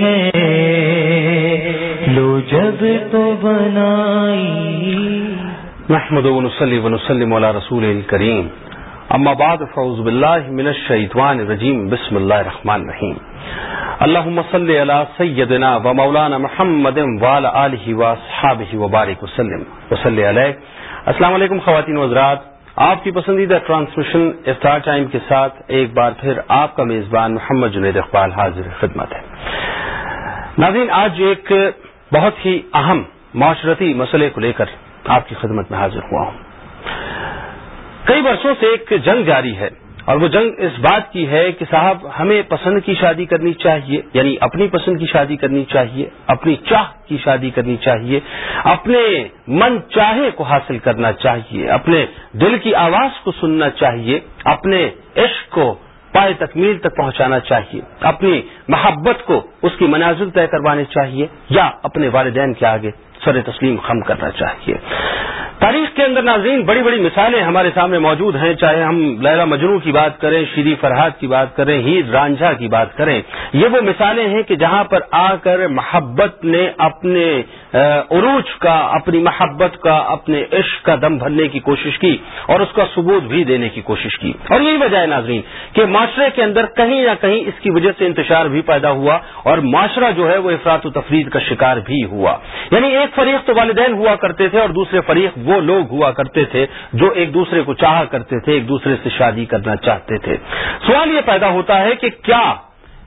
ہے۔ لو جب تو بنائی۔ محمد ونسلی ونسلم علی رسول کریم اما بعد فوز باللہ من الشیطان الرجیم۔ بسم اللہ الرحمن الرحیم۔ اللہم صلی علی سیدنا و مولانا محمد وعلى آلہ و صحابہ وسلم۔ وصلی علیہ۔ السلام علیکم خواتین و حضرات۔ آپ کی پسندیدہ ٹرانسمیشن افطار ٹائم کے ساتھ ایک بار پھر آپ کا میزبان محمد جنید اقبال حاضر خدمت ہے۔ ناظرین، آج ایک بہت ہی اہم معاشرتی مسئلے کو لے کر آپ کی خدمت میں حاضر ہوا ہوں۔ کئی برسوں سے ایک جنگ جاری ہے۔ اور وہ جنگ اس بات کی ہے کہ صاحب، ہمیں پسند کی شادی کرنی چاہیے یعنی اپنی پسند کی شادی کرنی چاہیے، اپنی چاہ کی شادی کرنی چاہیے، اپنے من چاہے کو حاصل کرنا چاہیے، اپنے دل کی آواز کو سننا چاہیے، اپنے عشق کو پائے تکمیل تک پہنچانا چاہیے، اپنی محبت کو اس کی منازل طے کروانے چاہیے، یا اپنے والدین کے آگے۔ سر تسلیم خم کرنا چاہیے۔ تاریخ کے اندر ناظرین، بڑی بڑی مثالیں ہمارے سامنے موجود ہیں۔ چاہے ہم لیلا مجنو کی بات کریں، شیری فرحاد کی بات کریں ہیر رانجھا کی بات کریں، یہ وہ مثالیں ہیں کہ جہاں پر آ کر محبت نے اپنے عروج کا، اپنی محبت کا، اپنے عشق کا دم بھرنے کی کوشش کی اور اس کا ثبوت بھی دینے کی کوشش کی۔ اور یہی وجہ ہے ناظرین کہ معاشرے کے اندر کہیں نہ کہیں اس کی وجہ سے انتشار بھی پیدا ہوا اور معاشرہ جو ہے وہ افراد و تفرید کا شکار بھی ہوا۔ یعنی ایک فریق تو والدین ہوا کرتے تھے اور دوسرے فریق وہ لوگ ہوا کرتے تھے جو ایک دوسرے کو چاہا کرتے تھے، ایک دوسرے سے شادی کرنا چاہتے تھے۔ سوال یہ پیدا ہوتا ہے کہ کیا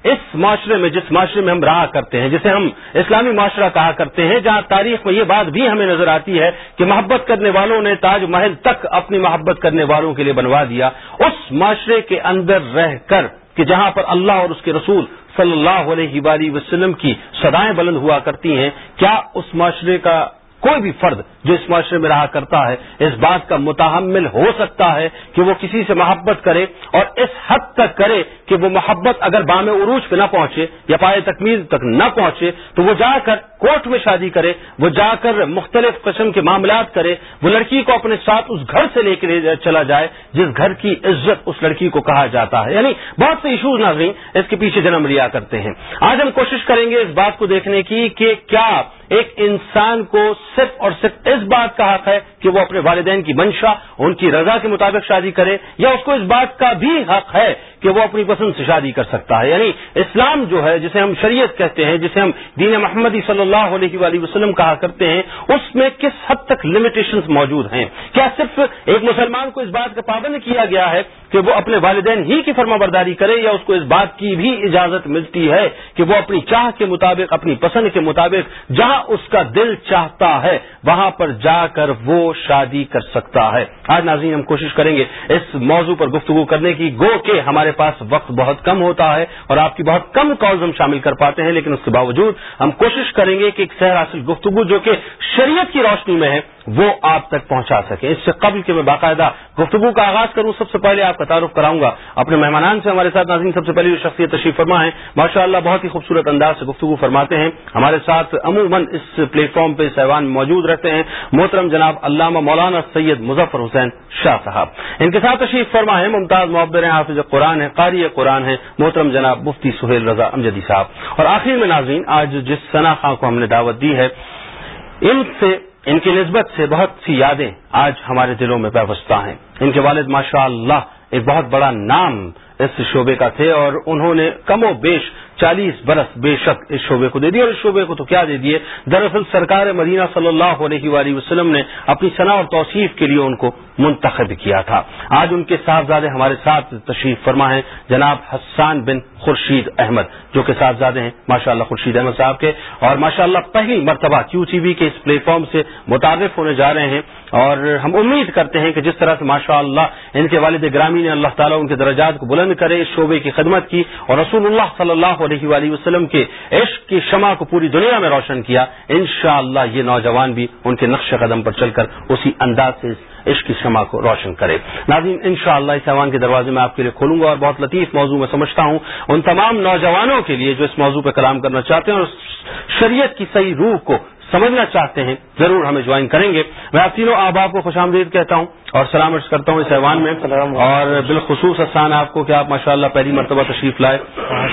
اس معاشرے میں، جس معاشرے میں ہم رہا کرتے ہیں، جسے ہم اسلامی معاشرہ کہا کرتے ہیں، جہاں تاریخ میں یہ بات بھی ہمیں نظر آتی ہے کہ محبت کرنے والوں نے تاج محل تک اپنی محبت کرنے والوں کے لیے بنوا دیا، اس معاشرے کے اندر رہ کر کہ جہاں پر اللہ اور اس کے رسول صلی اللہ علیہ وآلہ وسلم کی سدائیں بلند ہوا کرتی ہیں، کیا اس معاشرے کا کوئی بھی فرد جو اس معاشرے میں رہا کرتا ہے، اس بات کا متحمل ہو سکتا ہے کہ وہ کسی سے محبت کرے اور اس حد تک کرے کہ وہ محبت اگر بام عروج پہ نہ پہنچے یا پائے تکمیل تک نہ پہنچے، تو وہ جا کر کورٹ میں شادی کرے، وہ جا کر مختلف قسم کے معاملات کرے، وہ لڑکی کو اپنے ساتھ اس گھر سے لے کے چلا جائے جس گھر کی عزت اس لڑکی کو کہا جاتا ہے۔ یعنی بہت سے ایشوز ناظرین اس کے پیچھے جنم لیا کرتے ہیں۔ آج ہم کوشش کریں گے اس بات کو دیکھنے کی کہ کیا ایک انسان کو صرف اور صرف اس بات کا حق ہے کہ وہ اپنے والدین کی منشا، ان کی رضا کے مطابق شادی کرے، یا اس کو اس بات کا بھی حق ہے کہ وہ اپنی پسند سے شادی کر سکتا ہے۔ یعنی اسلام جو ہے، جسے ہم شریعت کہتے ہیں، جسے ہم دین محمدی صلی اللہ علیہ وآلہ وسلم کہا کرتے ہیں، اس میں کس حد تک لمیٹیشنز موجود ہیں؟ کیا صرف ایک مسلمان کو اس بات کا پابند کیا گیا ہے کہ وہ اپنے والدین ہی کی فرما برداری کرے، یا اس کو اس بات کی بھی اجازت ملتی ہے کہ وہ اپنی چاہ کے مطابق، اپنی پسند کے مطابق، جہاں اس کا دل چاہتا ہے، وہاں پر جا کر وہ شادی کر سکتا ہے۔ آج ناظرین، ہم کوشش کریں گے اس موضوع پر گفتگو کرنے کی۔ گو کہ ہمارے پاس وقت بہت کم ہوتا ہے اور آپ کی بہت کم کالز ہم شامل کر پاتے ہیں، لیکن اس کے باوجود ہم کوشش کریں گے کہ ایک سہر حاصل گفتگو جو کہ شریعت کی روشنی میں ہے۔ وہ آپ تک پہنچا سکے۔ اس سے قبل کہ میں باقاعدہ گفتگو کا آغاز کروں، سب سے پہلے آپ کا تعارف کراؤں گا۔ اپنے مہمانان سے ہمارے ساتھ ناظرین، سب سے پہلے جو شخصیت تشریف فرما ہے۔ ماشاء اللہ بہت ہی خوبصورت انداز سے گفتگو فرماتے ہیں۔ ہمارے ساتھ عموماً اس پلیٹ فارم پہ سیوان موجود رہتے ہیں۔ محترم جناب علامہ مولانا سید مظفر حسین شاہ صاحب۔ ان کے ساتھ تشریف فرما ہے، ممتاز محبر ہیں، حافظ قرآن ہے قاری قرآن ہے محترم جناب مفتی سہیل رضا امجدی صاحب۔ اور آخر میں ناظرین، آج جس ثنا خاں کو ہم نے دعوت دی ہے، ان سے ان کی نسبت سے بہت سی یادیں آج ہمارے دلوں میں پیوستہ ہیں۔ ان کے والد ماشاء اللہ ایک بہت بڑا نام اس شعبے کا تھے اور انہوں نے کم و بیش چالیس برس بے شک اس شعبے کو دے دیے اور اس شعبے کو تو کیا دے دیے؟ دراصل سرکار مدینہ صلی اللہ علیہ وآلہ وسلم نے اپنی صنع اور توصیف کے لیے ان کو منتخب کیا تھا۔ آج ان کے صاحبزادے ہمارے ساتھ تشریف فرما ہے جناب حسان بن خورشید احمد، جو کہ صاحبزادے ہیں ماشاء اللہ خورشید احمد صاحب کے۔ اور ماشاء اللہ پہلی مرتبہ کیو ٹی وی کے اس پلیٹ فارم سے متعارف ہونے جا رہے ہیں۔ اور ہم امید کرتے ہیں کہ جس طرح سے ماشاء اللہ ان کے والد گرامی نے اللہ تعالیٰ ان کے درجات کو بلند کرے، اس شعبے کی خدمت کی۔ اور رسول اللہ صلی اللہ علیہ وآلہ وسلم کے عشق کی شمع کو پوری دنیا میں روشن کیا، انشاءاللہ یہ نوجوان بھی ان کے نقش قدم پر چل کر اسی انداز سے عشق کی شمع کو روشن کرے۔ ناظرین ان شاء اللہ اس ایوان کے دروازے میں آپ کے لیے کھولوں گا اور بہت لطیف موضوع میں سمجھتا ہوں ان تمام نوجوانوں کے لیے جو اس موضوع پہ کلام کرنا چاہتے ہیں اور شریعت کی صحیح روح کو سمجھنا چاہتے ہیں، ضرور ہمیں جوائن کریں گے۔ میں آپ تینوں آباب کو خوش آمدید کہتا ہوں اور سلام عرض کرتا ہوں اس ایوان میں۔ اور بالخصوص احسان آپ کو کہ آپ ماشاء اللہ پہلی مرتبہ تشریف لائے۔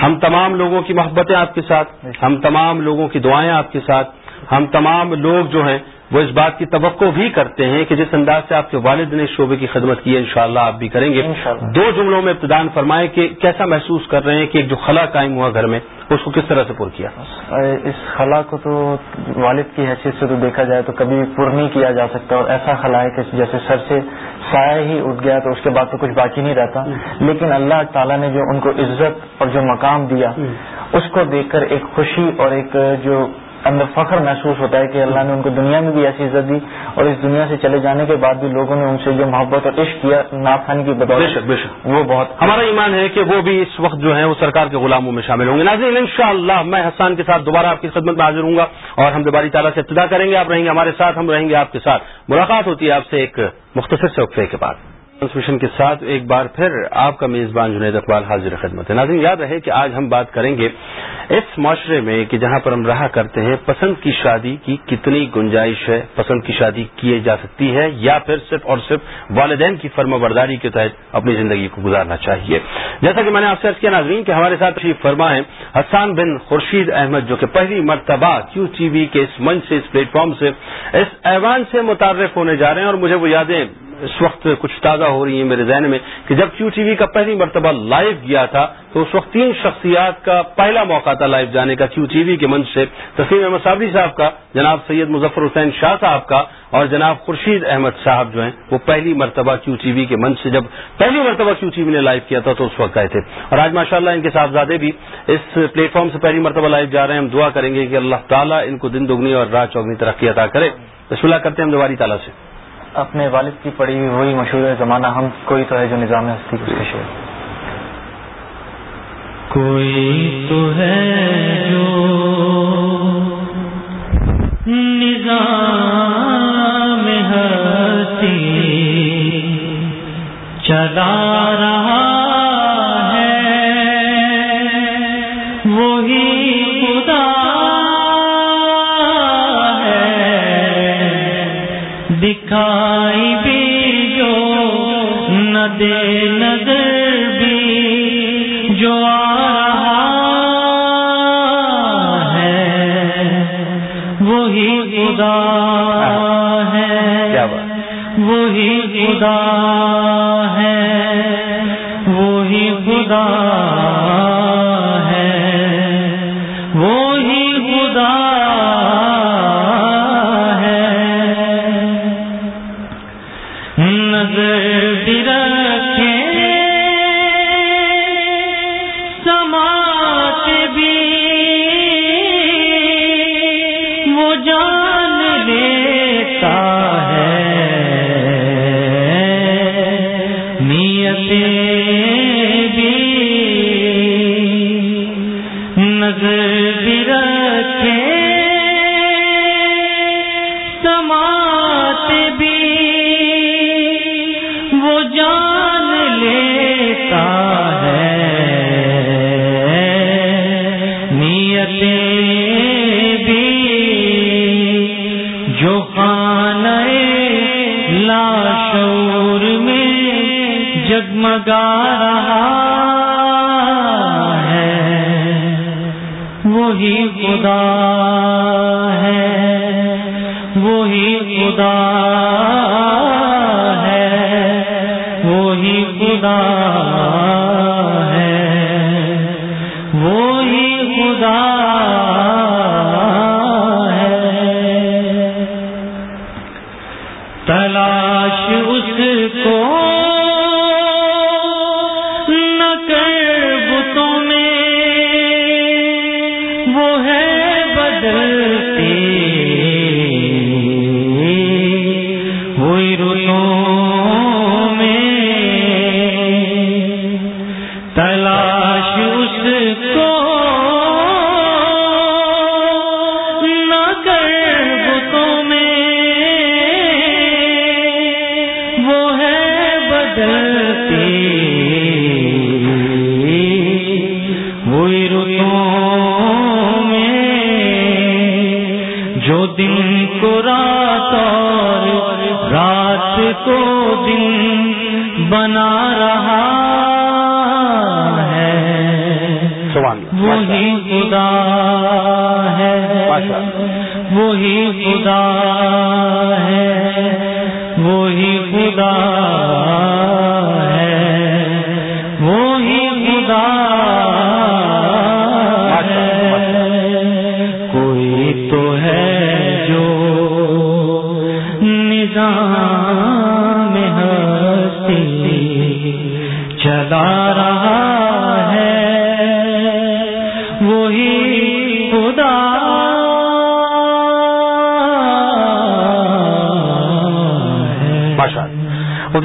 ہم تمام لوگوں کی محبتیں آپ کے ساتھ، ہم تمام لوگوں کی دعائیں آپ کے ساتھ۔ ہم تمام لوگ جو ہیں وہ اس بات کی توقع بھی کرتے ہیں کہ جس انداز سے آپ کے والد نے شعبے کی خدمت کی ہے انشاءاللہ آپ بھی کریں گے۔ دو جملوں میں ابتدان فرمائے کہ کیسا محسوس کر رہے ہیں کہ ایک جو خلا قائم ہوا گھر میں اس کو کس طرح سے پر کیا؟ اس خلا کو تو والد کی حیثیت سے تو دیکھا جائے تو کبھی پر نہیں کیا جا سکتا اور ایسا خلا ہے کہ جیسے سر سے سایہ ہی اٹھ گیا تو اس کے بعد تو کچھ باقی نہیں رہتا۔ لیکن اللہ تعالیٰ نے جو ان کو عزت اور جو مقام دیا اس کو دیکھ کر ایک خوشی اور ایک جو اندر فخر محسوس ہوتا ہے کہ اللہ نے ان کو دنیا میں بھی ایسی عزت دی اور اس دنیا سے چلے جانے کے بعد بھی لوگوں نے ان سے جو محبت اور عشق کیا خانی کی بدولت وہ بہت ہمارا ایمان ہے کہ وہ بھی اس وقت جو ہے وہ سرکار کے غلاموں میں شامل ہوں گے۔ ناظرین ان شاء اللہ میں حسان کے ساتھ دوبارہ آپ کی خدمت میں حاضر ہوں گا اور ہم دوباری تعالیٰ سے ابتدا کریں گے۔ آپ رہیں گے ہمارے ساتھ ہم رہیں گے آپ کے ساتھ۔ ملاقات ہوتی ہے آپ سے ایک مختصر سے وقفے کے بعد۔ ٹرانسمیشن کے ساتھ ایک بار پھر آپ کا میزبان جنید اقبال حاضر خدمت ہے۔ ناظرین، یاد رہے کہ آج ہم بات کریں گے اس معاشرے میں کہ جہاں پر ہم رہا کرتے ہیں، پسند کی شادی کی کتنی گنجائش ہے، پسند کی شادی کی جا سکتی ہے یا پھر صرف اور صرف والدین کی فرما برداری کے تحت اپنی زندگی کو گزارنا چاہیے۔ جیسا کہ میں نے آپ سے کیا، ناظرین، کہ ہمارے ساتھ تشریف فرمائیں حسان بن خورشید احمد، جو کہ پہلی مرتبہ کیو ٹی وی کے اس منچ سے، اس پلیٹ فارم سے، اس ایوان سے متعارف ہونے جا رہے ہیں اور مجھے وہ یادیں اس وقت کچھ تازہ ہو رہی ہیں میرے ذہن میں کہ جب کیو ٹی وی کا پہلی مرتبہ لائیو گیا تھا تو اس وقت تین شخصیات کا پہلا موقع تھا لائیو جانے کا کیو ٹی وی کے منچ سے۔ تسلیم احمد صابری صاحب کا، جناب سید مظفر حسین شاہ صاحب کا اور جناب خورشید احمد صاحب جو ہیں، وہ پہلی مرتبہ کیو ٹی وی کے منچ سے، جب پہلی مرتبہ کیو ٹی وی نے لائیو کیا تھا تو اس وقت گئے تھے۔ اور آج ماشاء اللہ ان کے صاحبزادے بھی اس پلیٹ فارم سے پہلی مرتبہ لائیو جا رہے ہیں۔ ہم دعا کریں گے کہ اللہ تعالیٰ ان کو دن دگنی اور رات چوگنی ترقی عطا کرے۔ بسم اللہ کرتے ہیں ہم دوباری تعالیٰ سے۔ اپنے والد کی پڑھی ہوئی وہی مشہور زمانہ ہم کوئی تو ہے جو نظام ہستی کی شعر کوئی تو ہے جو نظام ہستی چلا رہا خدا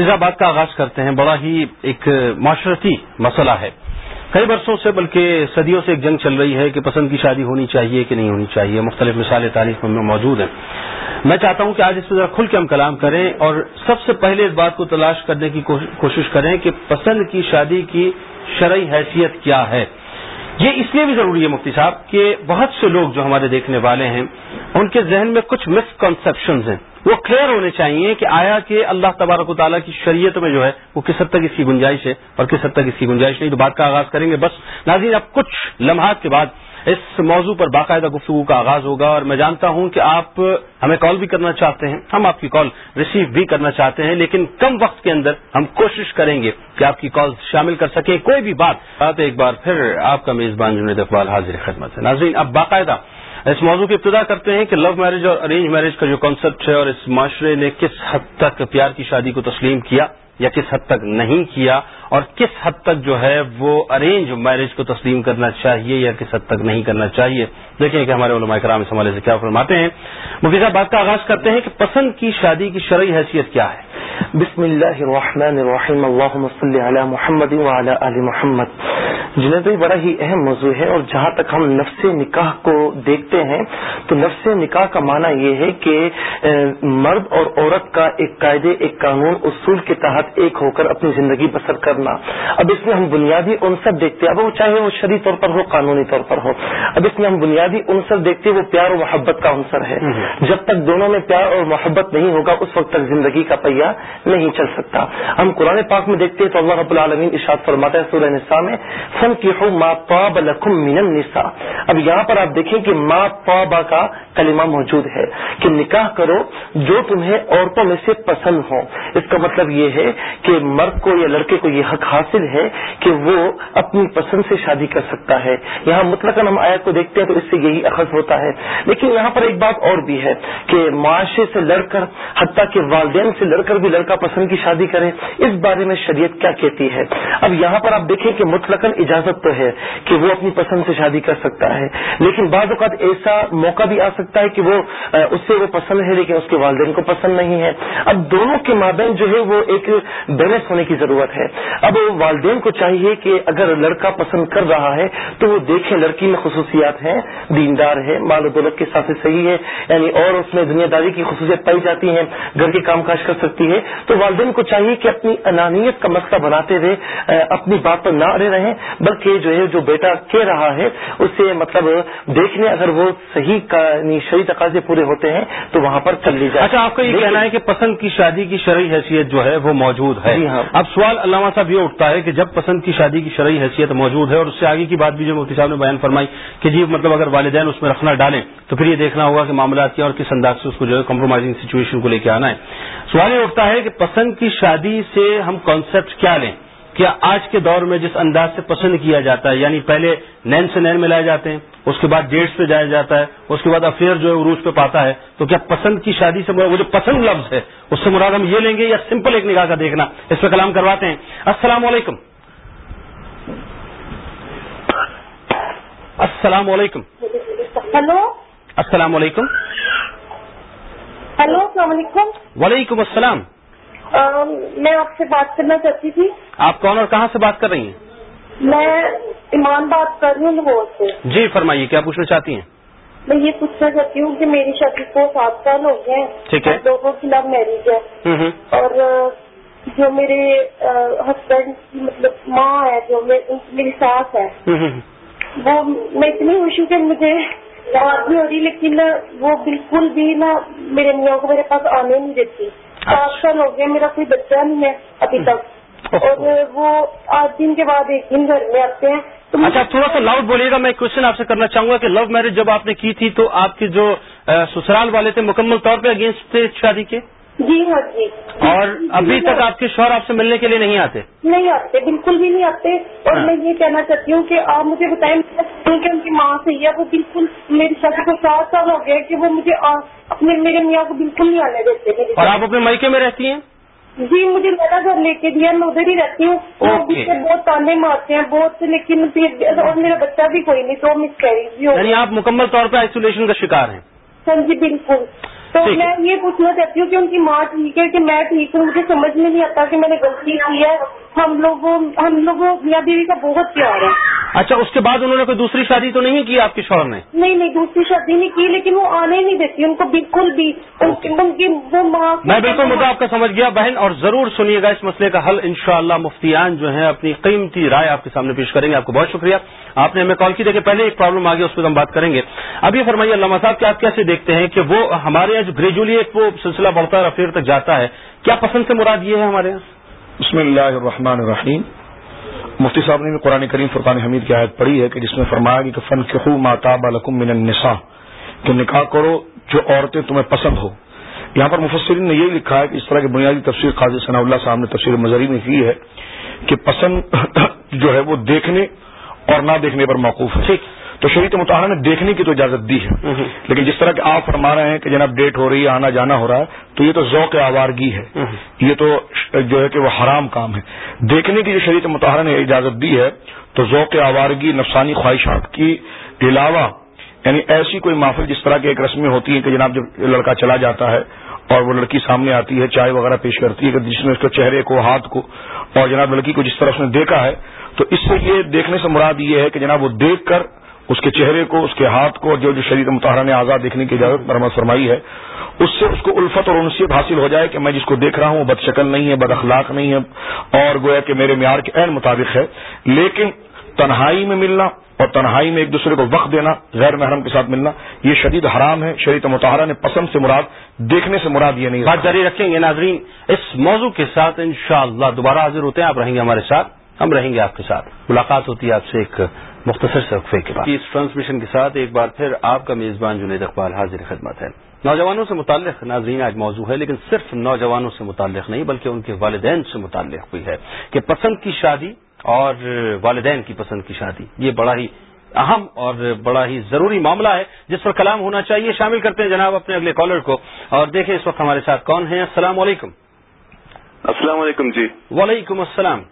مفیزہ بات کا آغاز کرتے ہیں۔ بڑا ہی ایک معاشرتی مسئلہ ہے۔ کئی برسوں سے بلکہ صدیوں سے ایک جنگ چل رہی ہے کہ پسند کی شادی ہونی چاہیے کہ نہیں ہونی چاہیے۔ مختلف مثالیں تاریخ میں موجود ہیں۔ میں چاہتا ہوں کہ آج اس پہ ذرا کھل کے ہم کلام کریں اور سب سے پہلے اس بات کو تلاش کرنے کی کوشش کریں کہ پسند کی شادی کی شرعی حیثیت کیا ہے۔ یہ اس لیے بھی ضروری ہے مفتی صاحب کہ بہت سے لوگ جو ہمارے دیکھنے والے ہیں، ان کے ذہن میں کچھ مسکنسپشنز ہیں۔ وہ کلیئر ہونے چاہیے کہ آیا کہ اللہ تبارک و تعالیٰ کی شریعت میں جو ہے وہ کس حد تک اس کی گنجائش ہے اور کس حد تک اس کی گنجائش نہیں، تو بات کا آغاز کریں گے۔ بس ناظرین، اب کچھ لمحات کے بعد اس موضوع پر باقاعدہ گفتگو کا آغاز ہوگا اور میں جانتا ہوں کہ آپ ہمیں کال بھی کرنا چاہتے ہیں، ہم آپ کی کال ریسیو بھی کرنا چاہتے ہیں، لیکن کم وقت کے اندر ہم کوشش کریں گے کہ آپ کی کال شامل کر سکیں۔ کوئی بھی بات ایک بار پھر آپ کا میزبان جنید اقبال حاضر خدمت ہے ناظرین، اب باقاعدہ اس موضوع کی ابتدا کرتے ہیں کہ لو میرج اور ارینج میرج کا جو کانسیپٹ ہے اور اس معاشرے نے کس حد تک پیار کی شادی کو تسلیم کیا۔ یا کس حد تک نہیں کیا اور کس حد تک جو ہے وہ ارینج میرج کو تسلیم کرنا چاہیے یا کس حد تک نہیں کرنا چاہیے۔ دیکھیں کہ ہمارے علماء کرام اس حوالے سے کیا فرماتے ہیں۔ مفیزہ بات کا آغاز کرتے ہیں کہ پسند کی شادی کی شرعی حیثیت کیا ہے۔ بسم اللہ الرحمن الرحیم۔ اللہم صلی علی محمد وعلی آل محمد۔ جنید بڑا ہی اہم موضوع ہے اور جہاں تک ہم نفس نکاح کو دیکھتے ہیں، تو نفس نکاح کا معنی یہ ہے کہ مرد اور عورت کا ایک قاعدے، ایک قانون، اصول کے تحت ایک ہو کر اپنی زندگی بسر کرنا۔ اب اس میں ہم بنیادی عنصر دیکھتے ہیں اب وہ چاہے وہ شرعی طور پر ہو قانونی طور پر ہو۔ اب اس میں ہم بنیادی عنصر دیکھتے ہیں وہ پیار و محبت کا عنصر ہے۔ جب تک دونوں میں پیار اور محبت نہیں ہوگا اس وقت تک زندگی کا پہیا نہیں چل سکتا۔ ہم قرآن پاک میں دیکھتے ہیں تو اللہ رب العالمین اشاد فرماتا ہے سورہ نساء میں فن کی ہو ما پاب لکم من النساء اب یہاں پر آپ دیکھیں کہ ما پابا کا کلمہ موجود ہے کہ نکاح کرو جو تمہیں عورتوں میں سے پسند ہو اس کا مطلب یہ ہے کہ مرد کو یا لڑکے کو یہ حق حاصل ہے کہ وہ اپنی پسند سے شادی کر سکتا ہے۔ یہاں مطلق ہم آیت کو دیکھتے ہیں تو اس سے یہی اخذ ہوتا ہے۔ لیکن یہاں پر ایک بات اور بھی ہے کہ معاشرے سے لڑ کر، حتیٰ کہ والدین سے لڑ کر بھی لڑکا پسند کی شادی کرے، اس بارے میں شریعت کیا کہتی ہے؟ اب یہاں پر آپ دیکھیں کہ مطلق اجازت تو ہے کہ وہ اپنی پسند سے شادی کر سکتا ہے۔ لیکن بعض اوقات ایسا موقع بھی آ سکتا ہے کہ وہ، اس سے وہ پسند ہے لیکن اس کے والدین کو پسند نہیں ہے۔ اب دونوں کے مابین جو ہے وہ ایک بیلنس ہونے کی ضرورت ہے۔ اب والدین کو چاہیے کہ اگر لڑکا پسند کر رہا ہے تو وہ دیکھیں لڑکی میں خصوصیات ہیں دیندار ہے مال و دولت کے ساتھ صحیح ہے یعنی اور اس میں دنیا داری کی خصوصیت پائی جاتی ہیں گھر کے کام کاج کر سکتی ہے۔ تو والدین کو چاہیے کہ اپنی انانیت کا مسئلہ بناتے ہوئے اپنی بات پر نہ اڑے رہیں بلکہ جو ہے جو بیٹا کہہ رہا ہے اسے مطلب دیکھنے اگر وہ صحیح یعنی شرعی تقاضے پورے ہوتے ہیں تو وہاں پر چل لی جائے۔ اچھا آپ کا یہ کہنا ہے کہ پسند کی شادی کی شرعی حیثیت جو ہے وہ موجود ہے۔ جی ہاں۔ اب سوال علامہ صاحب یہ اٹھتا ہے کہ جب پسند کی شادی کی شرعی حیثیت موجود ہے اور اس سے آگے کی بات بھی جو مفتی صاحب نے بیان فرمائی کہ جی مطلب اگر والدین اس میں رکھنا ڈالیں تو پھر یہ دیکھنا ہوگا کہ معاملات کیا اور کس انداز سے اس کو جو ہے کمپرومائزنگ سچویشن کو لے کے آنا ہے۔ سوال یہ اٹھتا ہے کہ پسند کی شادی سے ہم کانسیپٹ کیا لیں؟ کیا آج کے دور میں جس انداز سے پسند کیا جاتا ہے یعنی پہلے نین سے نین ملائے جاتے ہیں اس کے بعد ڈیٹس پہ جایا جاتا ہے اس کے بعد افیئر جو ہے عروج پہ پاتا ہے تو کیا پسند کی شادی سے وہ جو پسند لفظ ہے اس سے مراد ہم یہ لیں گے یا سمپل ایک نگاہ کا دیکھنا اس پہ کلام کرواتے ہیں۔ السلام علیکم۔ السلام علیکم۔ ہلو۔ السلام علیکم۔ ہلو السلام علیکم۔ وعلیکم السلام۔ میں آپ سے بات کرنا چاہتی تھی۔ آپ کون اور کہاں سے بات کر رہی ہیں؟ میں ایمان بات کر رہی ہوں لاہور سے۔ جی فرمائیے کیا پوچھنا چاہتی ہیں؟ میں یہ پوچھنا چاہتی ہوں کہ میری شادی کو سات سال ہو گئے ہیں۔ دونوں کی لو میرج ہے۔ اور جو میرے ہسبینڈ کی مطلب ماں ہے جو میری ساس ہے وہ میں اتنی خوش ہوں کہ مجھے بات بھی ہو رہی لیکن وہ بالکل بھی نا میرے میاں کو میرے پاس آنے نہیں دیتی۔ سات سال ہو گئے میرا کوئی بچہ نہیں ہے ابھی تک۔ اور وہ آٹھ دن کے بعد ایک دن گھر میں آتے ہیں۔ اچھا تھوڑا سا لاؤڈ بولیے گا میں کوشچن آپ سے کرنا چاہوں گا کہ لو میرج جب آپ نے کی تھی تو آپ کے جو سسرال والے تھے مکمل طور پہ اگینسٹ تھے شادی کے؟ جی ہاں جی۔ اور ابھی تک آپ کے شوہر آپ سے ملنے کے لیے نہیں آتے؟ نہیں آتے بالکل بھی نہیں آتے۔ اور ہاں۔ میں یہ کہنا چاہتی ہوں کہ آپ مجھے بتائیں کہ ان کی ماں سے ہے وہ بالکل میری شادی کو سات سال ہو گیا کہ وہ مجھے اپنے میرے میاں کو بالکل نہیں آنے دیتے اور آپ اپنے مائکے میں رہتی ہیں؟ جی مجھے میرا گھر لے کے دیا میں ادھر ہی رہتی ہوں۔ بہت تانے مارتے ہیں بہت لیکن اور میرا بچہ بھی کوئی نہیں تو مس کیریج بھی یعنی آپ مکمل طور پہ آئسولیشن کا شکار ہیں۔ ہاں جی بالکل۔ تو میں یہ پوچھنا چاہتی ہوں کہ ان کی ماں ٹھیک ہے کہ میں ٹھیک ہوں؟ مجھے سمجھ میں نہیں آتا کہ میں نے غلطی کی ہے۔ ہم لوگوں ہم لوگوں میاں بیوی کا بہت پیار ہے۔ اچھا اس کے بعد انہوں نے کوئی دوسری شادی تو نہیں کی آپ کے شوہر نے؟ نہیں نہیں دوسری شادی نہیں کی لیکن وہ آنے نہیں دیتی ان کو بالکل بھی ان کی وہ ماں میں بالکل مدعا آپ کا سمجھ گیا بہن اور ضرور سنیے گا اس مسئلے کا حل۔ انشاءاللہ مفتیان جو ہیں اپنی قیمتی رائے آپ کے سامنے پیش کریں گے۔ آپ کو بہت شکریہ۔ آپ نے ہمیں کال کی دیکھے پہلے ایک پرابلم آ گیا اس پہ ہم بات کریں گے۔ اب یہ فرمائیے علامہ صاحب کہ آپ کیسے دیکھتے ہیں کہ وہ ہمارے یہاں جو گریجولی ایک وہ سلسلہ بڑھتا ہے تک جاتا ہے کیا پسند سے مراد یہ ہے ہمارے یہاں؟ بسم اللہ الرحمن الرحیم۔ مفتی صاحب نے بھی قرآن کریم فرقان حمید کی آیت پڑھی ہے کہ جس میں فرمایا کہ فن کہو ماتاب الکم من النساء، کہ نکاح کرو جو عورتیں تمہیں پسند ہو۔ یہاں پر مفسرین نے یہ لکھا ہے کہ اس طرح کی بنیادی تفسیر قاضی ثناء اللہ صاحب نے تفسیر مظہری میں کی ہے کہ پسند جو ہے وہ دیکھنے اور نہ دیکھنے پر موقوف ہے۔ تو شریعت مطالعہ نے دیکھنے کی تو اجازت دی ہے۔ لیکن جس طرح کہ آپ فرما رہے ہیں کہ جناب ڈیٹ ہو رہی ہے آنا جانا ہو رہا ہے تو یہ تو ذوق آوارگی ہے۔ یہ تو جو ہے کہ وہ حرام کام ہے۔ دیکھنے کی جو شریعت مطالعہ نے اجازت دی ہے تو ذوق آوارگی نفسانی خواہشات کی علاوہ یعنی ایسی کوئی محفل جس طرح کی ایک رسمیں ہوتی ہیں کہ جناب جب لڑکا چلا جاتا ہے اور وہ لڑکی سامنے آتی ہے چائے وغیرہ پیش کرتی ہے جس میں اس کے چہرے کو ہاتھ کو اور جناب لڑکی کو جس طرح اس نے دیکھا ہے تو اس سے یہ دیکھنے سے مراد یہ ہے کہ جناب وہ دیکھ کر اس کے چہرے کو، اس کے ہاتھ کو، جو جو شریر مطالعہ نے آزاد دیکھنے کی اجازت مرمت فرمائی ہے، اس سے اس کو الفت اور انسیت حاصل ہو جائے کہ میں جس کو دیکھ رہا ہوں وہ بد شکل نہیں ہے، بد اخلاق نہیں ہے، اور گویا کہ میرے معیار کے عین مطابق ہے۔ لیکن تنہائی میں ملنا اور تنہائی میں ایک دوسرے کو وقت دینا، غیر محرم کے ساتھ ملنا، یہ شدید حرام ہے۔ شریعت مطالعہ نے پسند سے مراد، دیکھنے سے مراد یہ نہیں بات جاری رکھیں گے ناظرین، اس موضوع کے ساتھ انشاءاللہ دوبارہ حاضر ہوتے ہیں۔ آپ رہیں گے ہمارے ساتھ، ہم رہیں گے آپ کے ساتھ۔ ملاقات ہوتی ہے آپ سے ایک مختصر سے وقفے کے بعد۔ اس ٹرانسمیشن کے ساتھ ایک بار پھر آپ کا میزبان جنید اقبال حاضر خدمت ہے۔ نوجوانوں سے متعلق ناظرین آج موضوع ہے لیکن صرف نوجوانوں سے متعلق نہیں بلکہ ان کے والدین سے متعلق ہوئی ہے کہ پسند کی شادی اور والدین کی پسند کی شادی یہ بڑا ہی اہم اور بڑا ہی ضروری معاملہ ہے جس پر کلام ہونا چاہیے۔ شامل کرتے ہیں جناب اپنے اگلے کالر کو۔ اور دیکھیں اس وقت ہمارے ساتھ کون ہیں۔ السلام علیکم۔ السلام علیکم جی۔ وعلیکم السلام۔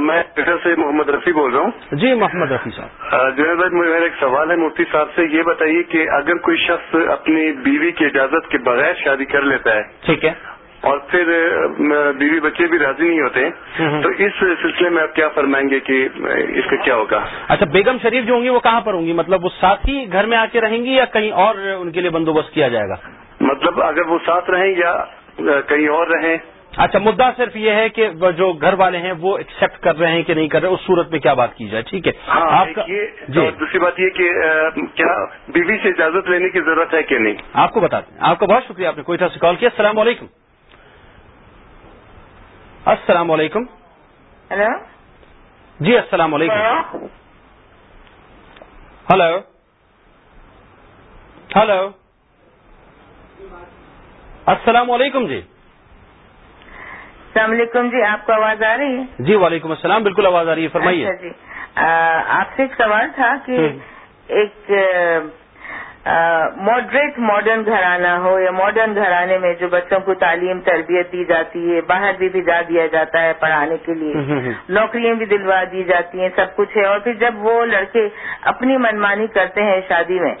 میں ٹویٹر سے محمد رفیع بول رہا ہوں۔ جی محمد رفیع صاحب۔ جنید بھائی میرا ایک سوال ہے مفتی صاحب سے یہ بتائیے کہ اگر کوئی شخص اپنی بیوی کی اجازت کے بغیر شادی کر لیتا ہے ٹھیک ہے۔ اور پھر بیوی بچے بھی راضی نہیں ہوتے تو اس سلسلے میں آپ کیا فرمائیں گے کہ اس کا کیا ہوگا؟ اچھا بیگم شریف جو ہوں گی وہ کہاں پر ہوں گی؟ مطلب وہ ساتھ ہی گھر میں آ کے رہیں گی یا کہیں اور ان کے لیے بندوبست کیا جائے گا؟ مطلب اگر وہ ساتھ رہیں یا کہیں اور رہیں؟ اچھا مدعا صرف یہ ہے کہ جو گھر والے ہیں وہ ایکسپٹ کر رہے ہیں کہ نہیں کر رہے اس صورت میں کیا بات کی جائے؟ ٹھیک ہے۔ ہاں، آپ کا جی۔ دوسری بات یہ کہ کیا بیوی سے اجازت لینے کی ضرورت ہے کہ نہیں؟ آپ کو بتاتے ہیں آپ کا بہت شکریہ آپ نے کوئٹہ سے کال کیا۔ السلام علیکم۔ السلام علیکم۔ ہلو۔ جی السلام علیکم۔ ہلو۔ ہلو۔ السلام علیکم جی۔ السلام علیکم جی آپ کو آواز آ رہی ہے؟ جی وعلیکم السلام بالکل آواز آ رہی ہے فرمائیے۔ اچھا جی۔ آپ سے ایک سوال تھا کہ ایک ماڈریٹ ماڈرن گھرانہ ہو یا ماڈرن گھرانے میں جو بچوں کو تعلیم تربیت دی جاتی ہے باہر بھی بھیجا دیا جاتا ہے پڑھانے کے لیے نوکریاں بھی دلوا دی جاتی ہیں سب کچھ ہے۔ اور پھر جب وہ لڑکے اپنی منمانی کرتے ہیں شادی میں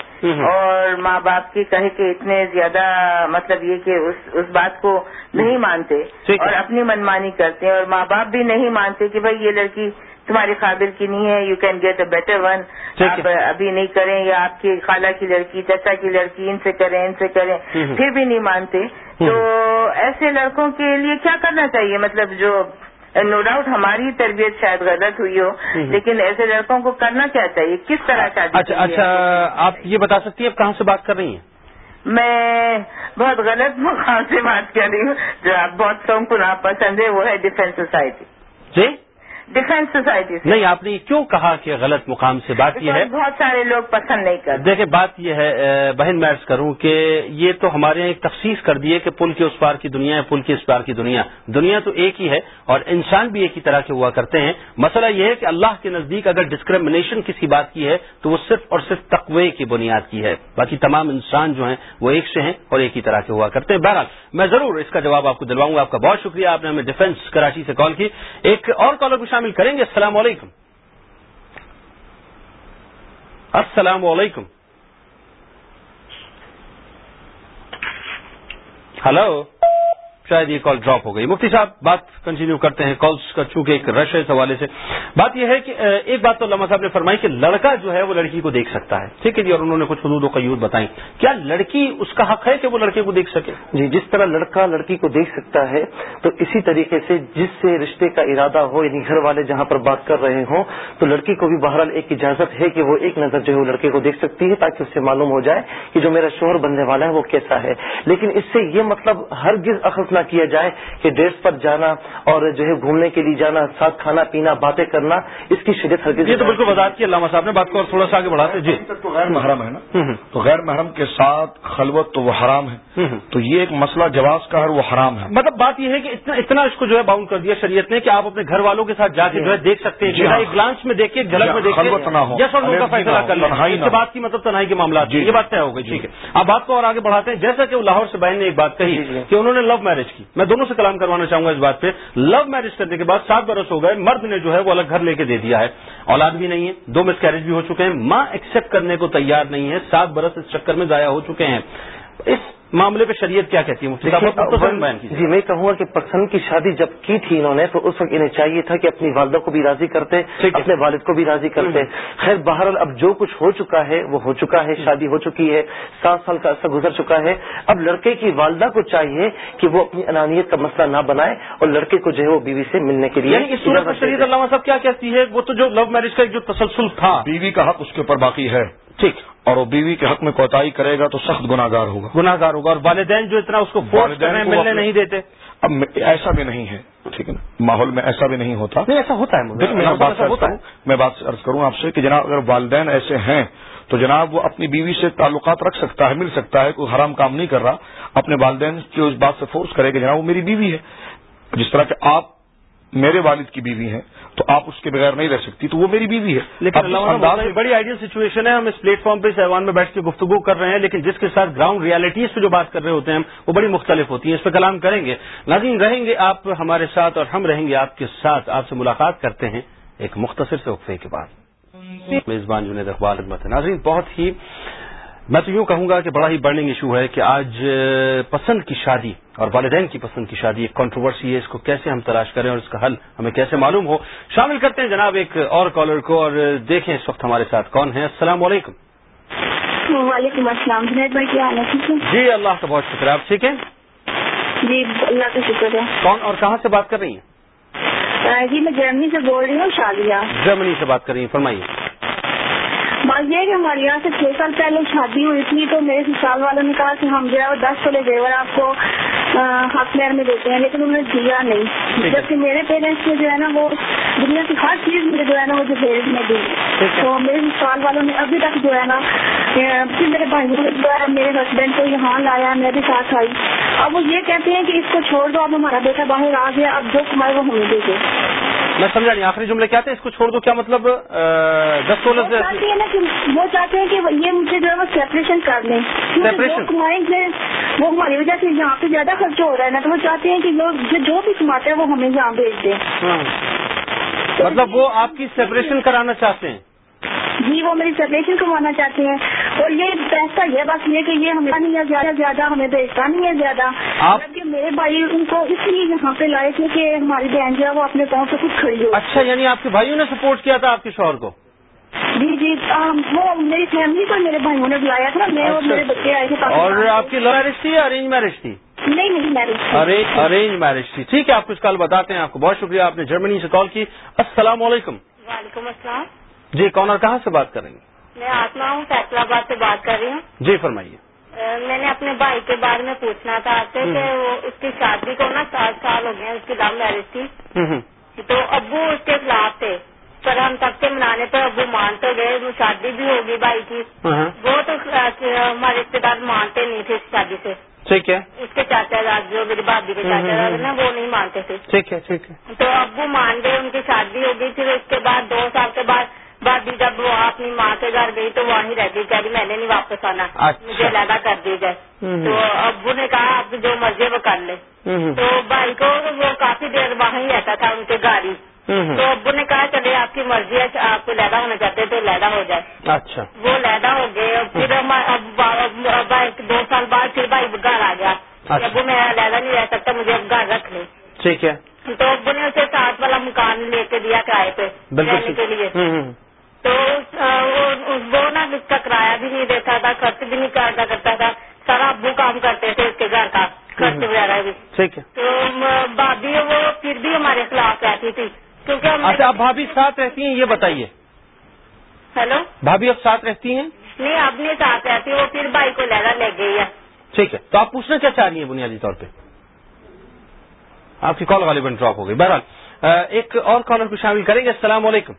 اور ماں باپ کی کہے کہ اتنے زیادہ مطلب یہ کہ اس بات کو نہیں مانتے اور اپنی منمانی کرتے ہیں اور ماں باپ بھی نہیں مانتے کہ بھائی یہ لڑکی تمہاری قابل کی نہیں ہے you can get a better one آپ ابھی نہیں کریں یا آپ کی خالہ کی لڑکی چچا کی لڑکی ان سے کریں ان سے کریں پھر بھی نہیں مانتے۔ تو ایسے لڑکوں کے لیے کیا کرنا چاہیے؟ مطلب جو نو ڈاؤٹ ہماری تربیت شاید غلط ہوئی ہو لیکن ایسے لڑکوں کو کرنا کیا چاہیے؟ کس طرح شادی اچھا اچھا آپ یہ بتا سکتی ہیں آپ کہاں سے بات کر رہی ہیں؟ میں بہت غلط مقام سے بات کر رہی ہوں۔ جو آپ بہت سونگ کو ناپسند ہے وہ ہے ڈیفینس سوسائٹی جی؟ ڈیفینس سوسائٹی سے نہیں آپ نے کیوں کہا کہ غلط مقام سے بات کی ہے؟ بہت سارے لوگ پسند نہیں کرتے. دیکھیں بات یہ ہے بہن میں عرض کروں کہ یہ تو ہمارے یہاں ایک تفصیص کر دی ہے کہ پل کے اس پار کی دنیا ہے پل کے اس پار کی دنیا۔ دنیا تو ایک ہی ہے اور انسان بھی ایک ہی طرح کے ہوا کرتے ہیں۔ مسئلہ یہ ہے کہ اللہ کے نزدیک اگر ڈسکریمنیشن کسی بات کی ہے تو وہ صرف اور صرف تقوی کی بنیاد کی ہے۔ باقی تمام انسان جو ہیں وہ ایک سے ہیں اور ایک ہی طرح کے ہوا کرتے ہیں۔ بہرحال میں ضرور اس کا جواب آپ کو دلواؤں گا۔ آپ کا بہت شکریہ آپ نے ہمیں ڈیفینس کراچی سے کال کی۔ ایک اور کالر کو شامل کریں گے؟ السلام علیکم۔ السلام علیکم۔ ہلو شاید یہ کال ڈراپ ہو گئی۔ مفتی صاحب، بات کنٹینیو کرتے ہیں۔ کالس کا چونکہ ایک رش ہے اس حوالے سے۔ بات یہ ہے کہ ایک بات تو علامہ صاحب نے فرمائی کہ لڑکا جو ہے وہ لڑکی کو دیکھ سکتا ہے۔ ٹھیک ہے جی اور انہوں نے کچھ حدود و قیود بتائی کیا لڑکی اس کا حق ہے کہ وہ لڑکے کو دیکھ سکے؟ جی جس طرح لڑکا لڑکی کو دیکھ سکتا ہے، تو اسی طریقے سے جس سے رشتے کا ارادہ ہو یعنی گھر والے جہاں پر بات کر رہے ہوں، تو لڑکی کو بھی بہرحال ایک اجازت ہے کہ وہ ایک نظر جو ہے وہ لڑکے کو دیکھ سکتی ہے، تاکہ اس سے معلوم ہو جائے کہ جو میرا شوہر بننے والا ہے وہ کیسا ہے۔ لیکن اس سے یہ مطلب ہر گز اخذ نہ کیا جائے کہ ڈیٹس پر جانا اور جو ہے گھومنے کے لیے جانا، ساتھ کھانا پینا، باتیں کرنا اس کی شدت ہر یہ تو بالکل وضاحت کی علامہ صاحب نے بات کو اور تھوڑا سا آگے بڑھاتے جی۔ تو غیر محرم ہے نا؟ تو غیر محرم کے ساتھ خلوت تو وہ حرام ہے۔ تو یہ ایک مسئلہ جواز کا ہے وہ حرام ہے۔ مطلب بات یہ ہے کہ اتنا اتنا اس کو جو ہے باؤنڈ کر دیا شریعت نے کہ آپ اپنے گھر والوں کے ساتھ جا کے جو ہے دیکھ سکتے ہیں ایک گلانس میں دیکھیے جھلک میں نہ ہو۔ جیسا کا فیصلہ کر لیں اس کے بعد کی مطلب تنہائی کے معاملات یہ بات طے ہو گئی ٹھیک ہے۔ آپ بات کو اور آگے بڑھاتے ہیں۔ جیسا کہ لاہور سے بہن نے ایک بات کہی کہ انہوں نے لو میرج کی۔ میں دونوں سے کلام کروانا چاہوں گا اس بات پہ۔ لو میرج کرنے کے بعد سات برس ہو گئے مرد نے جو ہے وہ الگ گھر لے کے دے دیا ہے۔ اولاد بھی نہیں ہے، دو مس کیریج بھی ہو چکے ہیں۔ ماں ایکسپٹ کرنے کو تیار نہیں ہے، سات برس اس چکر میں ضائع ہو چکے ہیں۔ اس معاملے پہ شریعت کیا کہتی ہے جی میں کہوں گا کہ پسند کی شادی جب کی تھی انہوں نے تو اس وقت انہیں چاہیے تھا کہ اپنی والدہ کو بھی راضی کرتے اپنے والد کو بھی راضی کرتے۔ خیر بہرحال اب جو کچھ ہو چکا ہے وہ ہو چکا ہے شادی ہو چکی ہے سات سال کا عرصہ گزر چکا ہے۔ اب لڑکے کی والدہ کو چاہیے کہ وہ اپنی انانیت کا مسئلہ نہ بنائے اور لڑکے کو جو ہے وہ بیوی سے ملنے کے لیے یعنی شریعت علامہ صاحب کیا کہتی ہے؟ وہ تو جو لو میرج کا جو تسلسل تھا۔ بیوی کا حق اس کے اوپر باقی ہے۔ ٹھیک اور وہ بیوی کے حق میں کوتاہی کرے گا تو سخت گناگار ہوگا۔ گناگار ہوگا اور والدین جو اتنا اس کو والدین ملنے نہیں دیتے۔ اب ایسا بھی نہیں ہے ٹھیک ہے نا؟ ماحول میں ایسا بھی نہیں ہوتا۔ نہیں ایسا ہوتا ہے میں بات عرض کروں آپ سے کہ جناب اگر والدین ایسے ہیں تو جناب وہ اپنی بیوی سے تعلقات رکھ سکتا ہے مل سکتا ہے کوئی حرام کام نہیں کر رہا۔ اپنے والدین جو اس بات سے فورس کرے کہ جناب وہ میری بیوی ہے۔ جس طرح کہ آپ میرے والد کی بیوی ہیں تو آپ اس کے بغیر نہیں رہ سکتی تو وہ میری بیوی ہے۔ لیکن بڑی آئیڈیل سچویشن ہے ہم اس پلیٹ فارم پہ سیوان میں بیٹھ کے گفتگو کر رہے ہیں لیکن جس کے ساتھ گراؤنڈ ریالٹیز پہ جو بات کر رہے ہوتے ہیں وہ بڑی مختلف ہوتی ہیں اس پہ کلام کریں گے۔ ناظرین رہیں گے آپ ہمارے ساتھ اور ہم رہیں گے آپ کے ساتھ۔ آپ سے ملاقات کرتے ہیں ایک مختصر سے وقفے کے بعد۔ میزبان جنید اقبال ناظرین بہت ہی میں تو یوں کہوں گا کہ بڑا ہی برننگ ایشو ہے کہ آج پسند کی شادی اور والدین کی پسند کی شادی ایک کانٹروورسی ہے اس کو کیسے ہم تلاش کریں اور اس کا حل ہمیں کیسے معلوم ہو؟ شامل کرتے ہیں جناب ایک اور کالر کو اور دیکھیں اس وقت ہمارے ساتھ کون ہے السلام علیکم۔ وعلیکم السلام۔ جنید بھائی کیا حال ہے؟ جی اللہ کا بہت شکریہ آپ ٹھیک ہے جی اللہ کا شکر ہے۔ کون اور کہاں سے بات کر رہی ہیں؟ جی میں جرمنی سے بول رہی ہوں شادیہ جرمنی سے بات کر رہی ہیں فرمائیے۔ بات یہ کہ ہمارے یہاں سے چھ سال پہلے شادی ہوئی تھی تو میرے سسال والوں نے کہا کہ ہم جو ہے وہ دس تولے زیور آپ کو ہاف میر میں دیتے ہیں لیکن انہوں نے دیا نہیں۔ جبکہ میرے پیرنٹس نے جو ہے نا وہ دنیا کی ہر چیز مجھے جو ہے نا وہ جو میں دی۔ تو میرے سسال والوں نے ابھی تک جو ہے نا پھر میرے بھائیوں نے جو ہے میرے ہسبینڈ کو یہاں لایا میں بھی ساتھ آئی۔ اب وہ یہ کہتے ہیں کہ اس کو چھوڑ دو اب ہمارا بیٹا باہر آ گیا اب جو کمائے وہ ہمیں دے میں سمجھا نہیں آخری جملے کیا تھے؟ اس کو چھوڑ دو کیا مطلب دس سولہ سے وہ چاہتے ہیں کہ یہ مجھے جو ہے وہ سیپریشن کر لیں کمائیں گے وہ ہماری وجہ سے یہاں پہ زیادہ خرچ ہو رہا ہے نا تو وہ چاہتے ہیں کہ لوگ جو بھی کماتے ہیں وہ ہمیں یہاں بھیج دیں۔ ہاں۔ مطلب وہ آپ کی سیپریشن کرانا چاہتے ہیں؟ جی وہ میری سیپریشن کروانا چاہتے ہیں۔ اور یہ پیسہ یہ بات یہ کہ یہ ہمیں نہیں ہے زیادہ زیادہ ہمیں بھیجتا نہیں ہے زیادہ۔ کہ میرے بھائی ان کو اس لیے یہاں پہ لائے تھے کہ ہماری بہن جو ہے وہ اپنے پاؤں سے کچھ خریدو اچھا یعنی آپ کے بھائیوں نے سپورٹ کیا تھا آپ کے شوہر کو؟ جی جی وہ میری فیملی کو میرے بھائیوں نے بلایا تھا۔ میں اور میرے بچے آئے تھے اور آپ کی لو میرج تھی ارینج میرج تھی؟ نہیں نہیں میرج ارینج میرج تھی۔ ٹھیک ہے آپ کچھ کال بتاتے ہیں۔ آپ کو بہت شکریہ آپ نے جرمنی سے کال کی۔ السلام علیکم۔ وعلیکم السلام۔ جی کون اور کہاں سے بات کریں گے میں آسما ہوں فیصلہ آباد سے بات کر رہی ہوں۔ جی فرمائیے۔ میں نے اپنے بھائی کے بارے میں پوچھنا تھا آپ سے کہ اس کی شادی کو نا سات سال ہو گئے اس کی لو میرج تھی۔ تو ابو اس کے خلاف تھے۔ پر ہم سب کے منانے پہ ابو مانتے گئے وہ شادی بھی ہوگی بھائی کی۔ وہ تو ہمارے رشتے دار مانتے نہیں تھے اس شادی سے۔ ٹھیک ہے۔ اس کے چاچا داد جو میری بھابھی کے چاچا داد نا وہ نہیں مانتے تھے۔ ٹھیک ہے ٹھیک ہے۔ تو ابو مان گئے ان کی شادی ہو گئی پھر اس کے بعد دو سال کے بعد بھابھی جب وہ اپنی ماں کے گھر گئی تو وہیں رہ گئی کہ میں نے نہیں واپس آنا اچھا۔ مجھے علیحدہ کر دی گئے تو ابو نے کہا آپ جو مرضی وہ کر لے۔ تو بھائی کو وہ کافی دیر وہیں رہتا تھا ان کے گاڑی تو ابو نے کہا چلے آپ کی مرضی ہے آپ کو لیدا ہونا چاہتے تو لیدا ہو جائے۔ اچھا۔ وہ لیدا ہو گئے اور پھر دو سال بعد پھر بھائی گھر آ گیا۔ اچھا۔ ابو میں لیدا نہیں رہ سکتا مجھے گھر رکھ لے ٹھیک ہے۔ تو ابو نے اسے ساتھ والا مکان لے کے دیا کرائے پہ رہنے کے لیے۔ تو وہ نا اس کا کرایہ بھی نہیں دیتا تھا خرچ بھی نہیں کرتا کرتا تھا۔ سارا ابو کام کرتے تھے اس کے گھر کا خرچ وغیرہ بھی۔ ٹھیک ہے۔ تو بھابھی وہ پھر بھی ہمارے خلاف رہتی تھی۔ اچھا آپ بھابھی ساتھ رہتی ہیں یہ بتائیے۔ ہیلو؟ بھابھی اب ساتھ رہتی ہیں؟ نہیں نہیں ساتھ رہتی وہ پھر بھائی کو لہرا لے گئی ہے۔ ٹھیک ہے تو آپ پوچھنا کیا چاہ رہی ہیں بنیادی طور پہ؟ آپ کی کال غالباً ڈراپ ہو گئی۔ بہرحال ایک اور کالر کو شامل کریں گے۔ السلام علیکم۔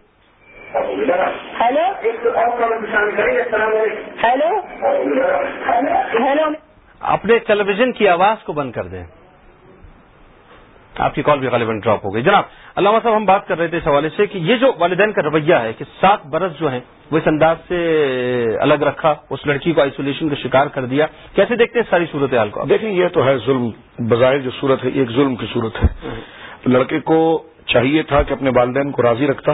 ہیلو؟ ہیلو؟ ہیلو؟ اپنے ٹیلی ویژن کی آواز کو بند کر دیں۔ آپ کی کال بھی غالباً ڈراپ ہو گئی۔ جناب علامہ صاحب ہم بات کر رہے تھے اس حوالے سے کہ یہ جو والدین کا رویہ ہے کہ سات برس جو ہیں وہ اس انداز سے الگ رکھا اس لڑکی کو آئسولیشن کا شکار کر دیا۔ کیسے دیکھتے ہیں ساری صورت حال کو دیکھیں یہ تو ہے ظلم۔ بظاہر جو صورت ہے ایک ظلم کی صورت ہے۔ لڑکے کو چاہیے تھا کہ اپنے والدین کو راضی رکھتا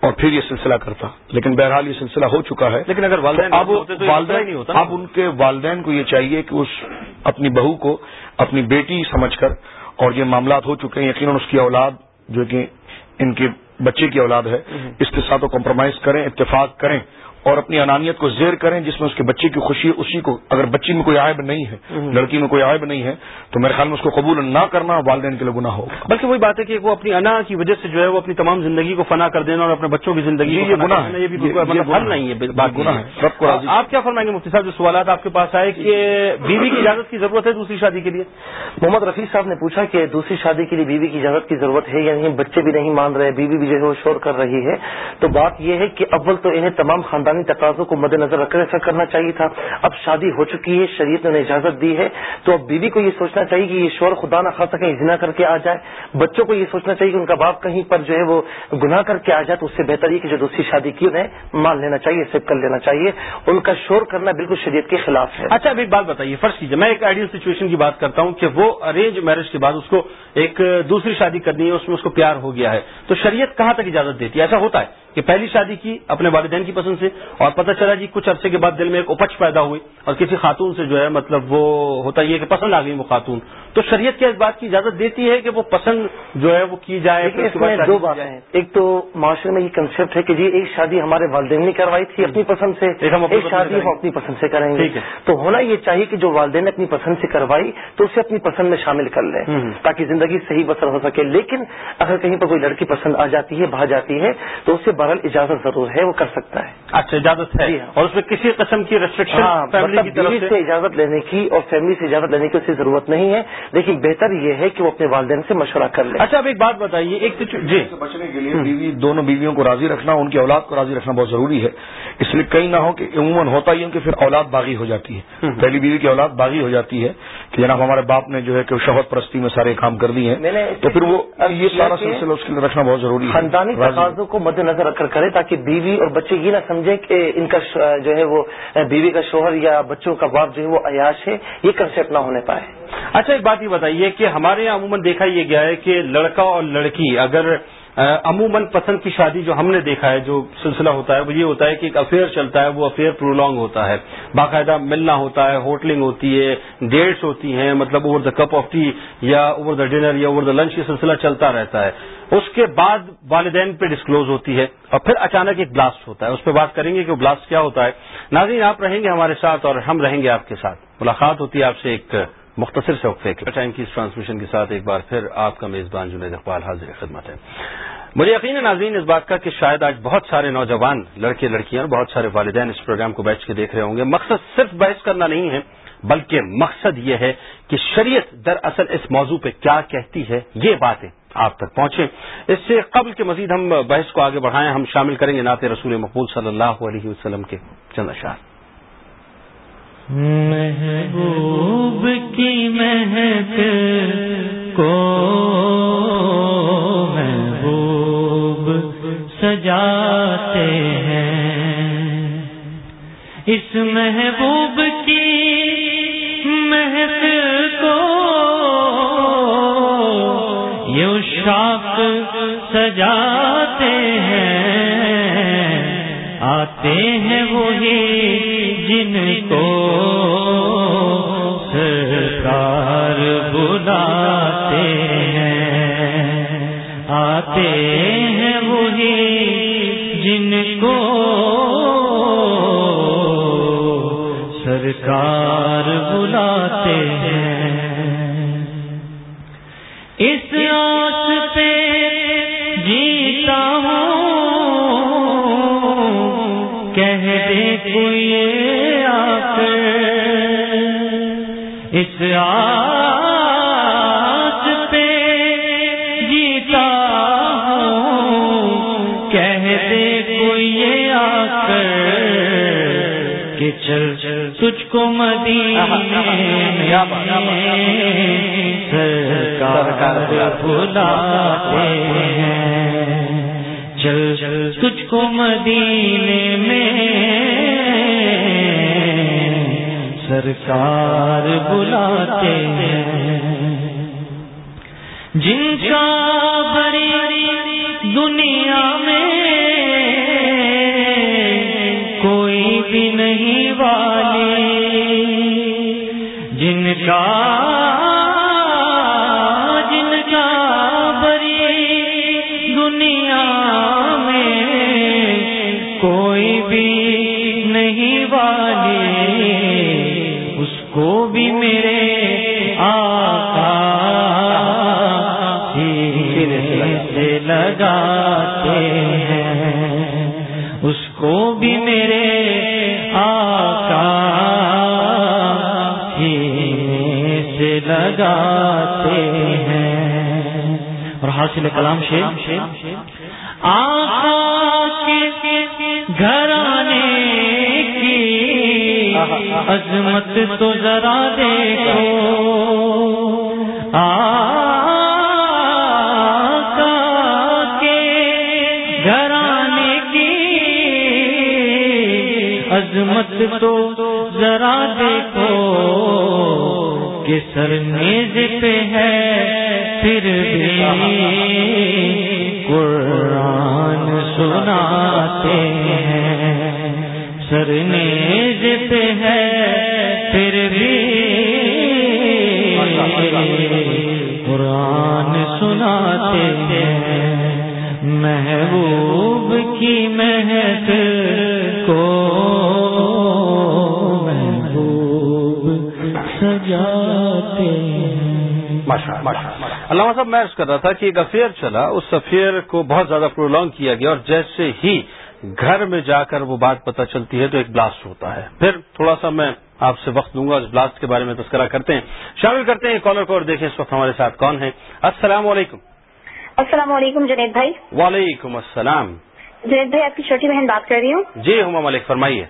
اور پھر یہ سلسلہ کرتا لیکن بہرحال یہ سلسلہ ہو چکا ہے۔ لیکن اگر والدین اب والدین اب ان کے والدین کو یہ چاہیے کہ اس اپنی بہو کو اپنی بیٹی سمجھ کر اور یہ معاملات ہو چکے ہیں یقیناً اس کی اولاد جو کہ ان کے بچے کی اولاد ہے اس کے ساتھ وہ کمپرومائز کریں اتفاق کریں۔ اور اپنی انانیت کو زیر کریں جس میں اس کے بچے کی خوشی اسی کو اگر بچی میں کوئی عائب نہیں ہے لڑکی میں کوئی عائب نہیں ہے تو میرے خیال میں اس کو قبول نہ کرنا والدین کے لیے گناہ ہوگا۔ بلکہ وہی بات ہے کہ وہ اپنی انا کی وجہ سے جو ہے وہ اپنی تمام زندگی کو فنا کر دینا اور اپنے بچوں کی زندگی یہ گناہ ہے مطلب حل نہیں ہے بات گناہ ہے آپ کیا فرمائیں گے مفتی صاحب جو سوالات آپ کے پاس آئے کہ بیوی کی اجازت کی ضرورت ہے دوسری شادی کے لیے؟ محمد رفیع صاحب نے پوچھا کہ دوسری شادی کے لیے بیوی کی اجازت کی ضرورت ہے یعنی بچے بھی نہیں مان رہے بیوی بھی جو ہے وہ شور کر رہی ہے۔ تو بات یہ ہے کہ اول تو انہیں تمام خاندانی تقاضوں کو مد نظر رکھ کر ایسا کرنا چاہیے تھا۔ اب شادی ہو چکی ہے، شریعت نے انہیں اجازت دی ہے۔ تو اب بیوی کو یہ سوچنا چاہیے کہ یہ شور خدا نہ خاصا کہیں ازنا کر کے آ جائے۔ بچوں کو یہ سوچنا چاہیے کہ ان کا باپ کہیں پر جو ہے وہ گناہ کر کے آ جائے، تو اس سے بہتر یہ کہ جو دوسری شادی کی انہیں مان لینا چاہیے سیپ کر لینا چاہیے۔ ان کا شور کرنا بالکل شریعت کے خلاف ہے۔ اچھا اب ایک بات بتائیے، فرض کیجیے، میں ایک آئیڈیل سچویشن کی بات کرتا ہوں کہ وہ ارینج میرج کے بعد اس کو ایک دوسری شادی کرنی ہے، اس میں اس کو پیار ہو گیا ہے۔ تو شریعت کہاں تک اجازت دیتی ہے؟ ایسا ہوتا ہے؟ کہ پہلی شادی کی اپنے والدین کی پسند سے اور پتہ چلا جی کچھ عرصے کے بعد دل میں ایک اپچ پیدا ہوئی اور کسی خاتون سے جو ہے مطلب وہ ہوتا یہ کہ پسند آ گئی وہ خاتون۔ تو شریعت کیا اس بات کی اجازت دیتی ہے کہ وہ پسند جو ہے وہ کی جائے؟ اس میں دو باتیں ہیں۔ ایک تو معاشرے میں یہ کنسپٹ ہے کہ جی ایک شادی ہمارے والدین نے کروائی تھی اپنی پسند سے ایک شادی ہم اپنی پسند سے کریں گے۔ تو ہونا یہ چاہیے کہ جو والدین نے اپنی پسند سے کروائی تو اسے اپنی پسند میں شامل کر لیں تاکہ زندگی صحیح بسر ہو سکے۔ لیکن اگر کہیں پر کوئی لڑکی پسند آ جاتی ہے بھا جاتی ہے تو اسے بہرحال اجازت ضرور ہے وہ کر سکتا ہے۔ اچھا اجازت ہے۔ اور اس میں کسی قسم کی ریسٹرکشن مطلب سے؟ اجازت لینے کی اور فیملی سے اجازت لینے کی اسے ضرورت نہیں ہے لیکن بہتر یہ ہے کہ وہ اپنے والدین سے مشورہ کر لیں اچھا اب ایک بات بتائیے ایک جی۔ بچنے کے لیے بیوی دونوں بیویوں کو راضی رکھنا ان کی اولاد کو راضی رکھنا بہت ضروری ہے۔ اس لیے کئی نہ ہو کہ عموماً ہوتا ہی ہے کہ پھر اولاد باغی ہو جاتی ہے۔ پہلی بیوی کی اولاد باغی ہو جاتی ہے کہ جناب ہمارے باپ نے جو ہے کہ شہوت پرستی میں سارے کام کر دیے ہیں۔ تو پھر وہ یہ سارا سلسلہ اس کے لیے رکھنا بہت ضروری ہے۔ خاندانی تقاضوں کو مد نظر کر کرے تاکہ بیوی اور بچے یہ نہ سمجھے کہ ان کا جو ہے وہ بیوی کا شوہر یا بچوں کا باپ جو ہے وہ عیاش ہے، یہ کنسپٹ نہ ہونے پائے۔ اچھا ایک بات یہ بتائیے کہ ہمارے یہاں عموماً دیکھا یہ گیا ہے کہ لڑکا اور لڑکی اگر عموماً پسند کی شادی جو ہم نے دیکھا ہے، جو سلسلہ ہوتا ہے، وہ یہ ہوتا ہے کہ ایک افیئر چلتا ہے، وہ افیئر پرولونگ ہوتا ہے۔ باقاعدہ ملنا ہوتا ہے ہوٹلنگ ہوتی ہے ڈیٹس ہوتی ہیں مطلب over the cup of tea یا اوور دا ڈنر یا اوور دا لنچ یہ سلسلہ چلتا رہتا ہے۔ اس کے بعد والدین پہ ڈسکلوز ہوتی ہے اور پھر اچانک ایک بلاسٹ ہوتا ہے۔ اس پہ بات کریں گے کہ وہ بلاسٹ کیا ہوتا ہے۔ ناظرین، آپ رہیں گے ہمارے ساتھ اور ہم رہیں گے آپ کے ساتھ۔ ملاقات ہوتی ہے آپ سے ایک مختصر سے وقفے کے۔ ٹائم کی اس ٹرانسمیشن کے ساتھ ایک بار پھر آپ کا میزبان جنید اقبال حاضر خدمت ہے۔ مجھے یقین ناظرین اس بات کا کہ شاید آج بہت سارے نوجوان لڑکے لڑکیاں اور بہت سارے والدین اس پروگرام کو بیٹھ کے دیکھ رہے ہوں گے۔ مقصد صرف بحث کرنا نہیں ہے، بلکہ مقصد یہ ہے کہ شریعت دراصل اس موضوع پہ کیا کہتی ہے، یہ باتیں آپ تک پہنچے اس سے قبل کے مزید ہم بحث کو آگے بڑھائیں، ہم شامل کریں گے نعت رسول مقبول صلی اللہ علیہ وسلم کے چند اشار محبوب کی مہک کو سجاتے ہیں۔ اس محبوب کی مہک کو یوں شاپ سجاتے ہیں۔ آتے ہیں وہی جن کو سرکار بلاتے ہیں۔ آتے ہیں کو سرکار بلاتے ہیں۔ اس آس پہ جیتا ہوں، کہہ دے کوئی آ کر اس آس تجھ کو مدینے سرکار بلاتے ہیں چل چل تجھ کو مدینے میں سرکار بلاتے ہیں جن کا بڑی دنیا میں بھی نہیں والی جن کا جن کا بری دنیا میں کوئی بھی نہیں والی اس کو بھی میرے اور حاصل کلام شیر آقا کے گھرانے کی عظمت تو ذرا دیکھو۔ آقا کے گھرانے کی عظمت تو ذرا دیکھو۔ کہ سر میز پہ ہے پھر بھی قرآن سناتے ہیں۔ سر میز پہ ہے پھر بھی قرآن سناتے ہیں۔ محبوب کی مہک کو محبوب سجاتے علامہ صاحب میں عرض کر رہا تھا کہ ایک افیئر چلا اس افیئر کو بہت زیادہ پرولونگ کیا گیا اور جیسے ہی گھر میں جا کر وہ بات پتہ چلتی ہے تو ایک بلاسٹ ہوتا ہے۔ پھر تھوڑا سا میں آپ سے وقت دوں گا اس بلاسٹ کے بارے میں تذکرہ کرتے ہیں۔ شامل کرتے ہیں کالر کو اور دیکھیں اس وقت ہمارے ساتھ کون ہے السلام علیکم۔ السلام علیکم جنید بھائی۔ وعلیکم السلام۔ جنید بھائی آپ کی چھوٹی بہن بات کر رہی ہوں۔ جی ہما ملک فرمائیے۔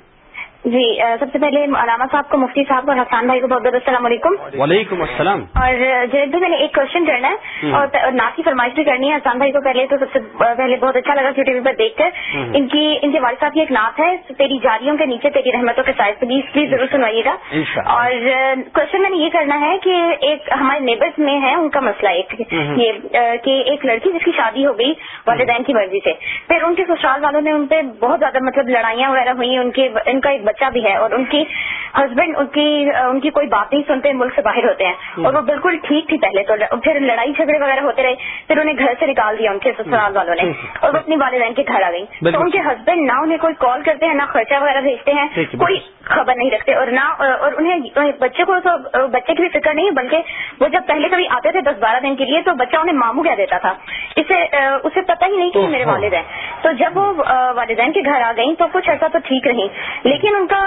جی سب سے پہلے علامہ صاحب کو مفتی صاحب اور حسان بھائی کو بہت بہت السلام علیکم۔ وعلیکم السلام۔ اور جنید بھائی میں نے ایک کوشچن کرنا ہے۔ اور نعت کی فرمائش بھی کرنی ہے۔ حسان بھائی کو پہلے تو سب سے پہلے بہت اچھا لگا ٹی وی پر دیکھ کر۔ ان کی ان کے والد صاحب کی ایک نعت ہے۔ تیری جاریوں کے نیچے تیری رحمتوں کے سائز پلیز پلیز ضرور سنوائیے گا۔ اور کوشچن میں نے یہ کرنا ہے کہ ایک ہمارے نیبرس میں ہے ان کا مسئلہ ایک۔ یہ کہ ایک لڑکی جس کی شادی ہو گئی والدین کی مرضی سے۔ پھر ان کے سسرال والوں نے ان پہ بہت زیادہ مطلب لڑائیاں وغیرہ ہوئی ان کے ان کا ایک بچہ بھی ہے اور ان کی ہسبینڈ ان کی ان کی کوئی بات نہیں سنتے ملک سے باہر ہوتے ہیں اور وہ بالکل ٹھیک تھی پہلے تو پھر لڑائی جھگڑے وغیرہ ہوتے رہے پھر انہیں گھر سے نکال دیا ان کے سسرال والوں نے اور وہ اپنی والدین کے گھر آ گئی تو ان کے ہسبینڈ نہ انہیں کوئی کال کرتے ہیں نہ خرچہ وغیرہ بھیجتے ہیں کوئی خبر نہیں رکھتے اور نہ اور انہیں بچے کو تو بچے کی بھی فکر نہیں بلکہ وہ جب پہلے کبھی آتے تھے دس بارہ دن کے لیے تو بچہ انہیں ماموں کہہ دیتا تھا۔ اسے اسے پتہ ہی نہیں کہ میرے والد ہیں۔ تو جب وہ والدین کے گھر آ گئی تو کچھ ایسا تو ٹھیک رہی لیکن ان کا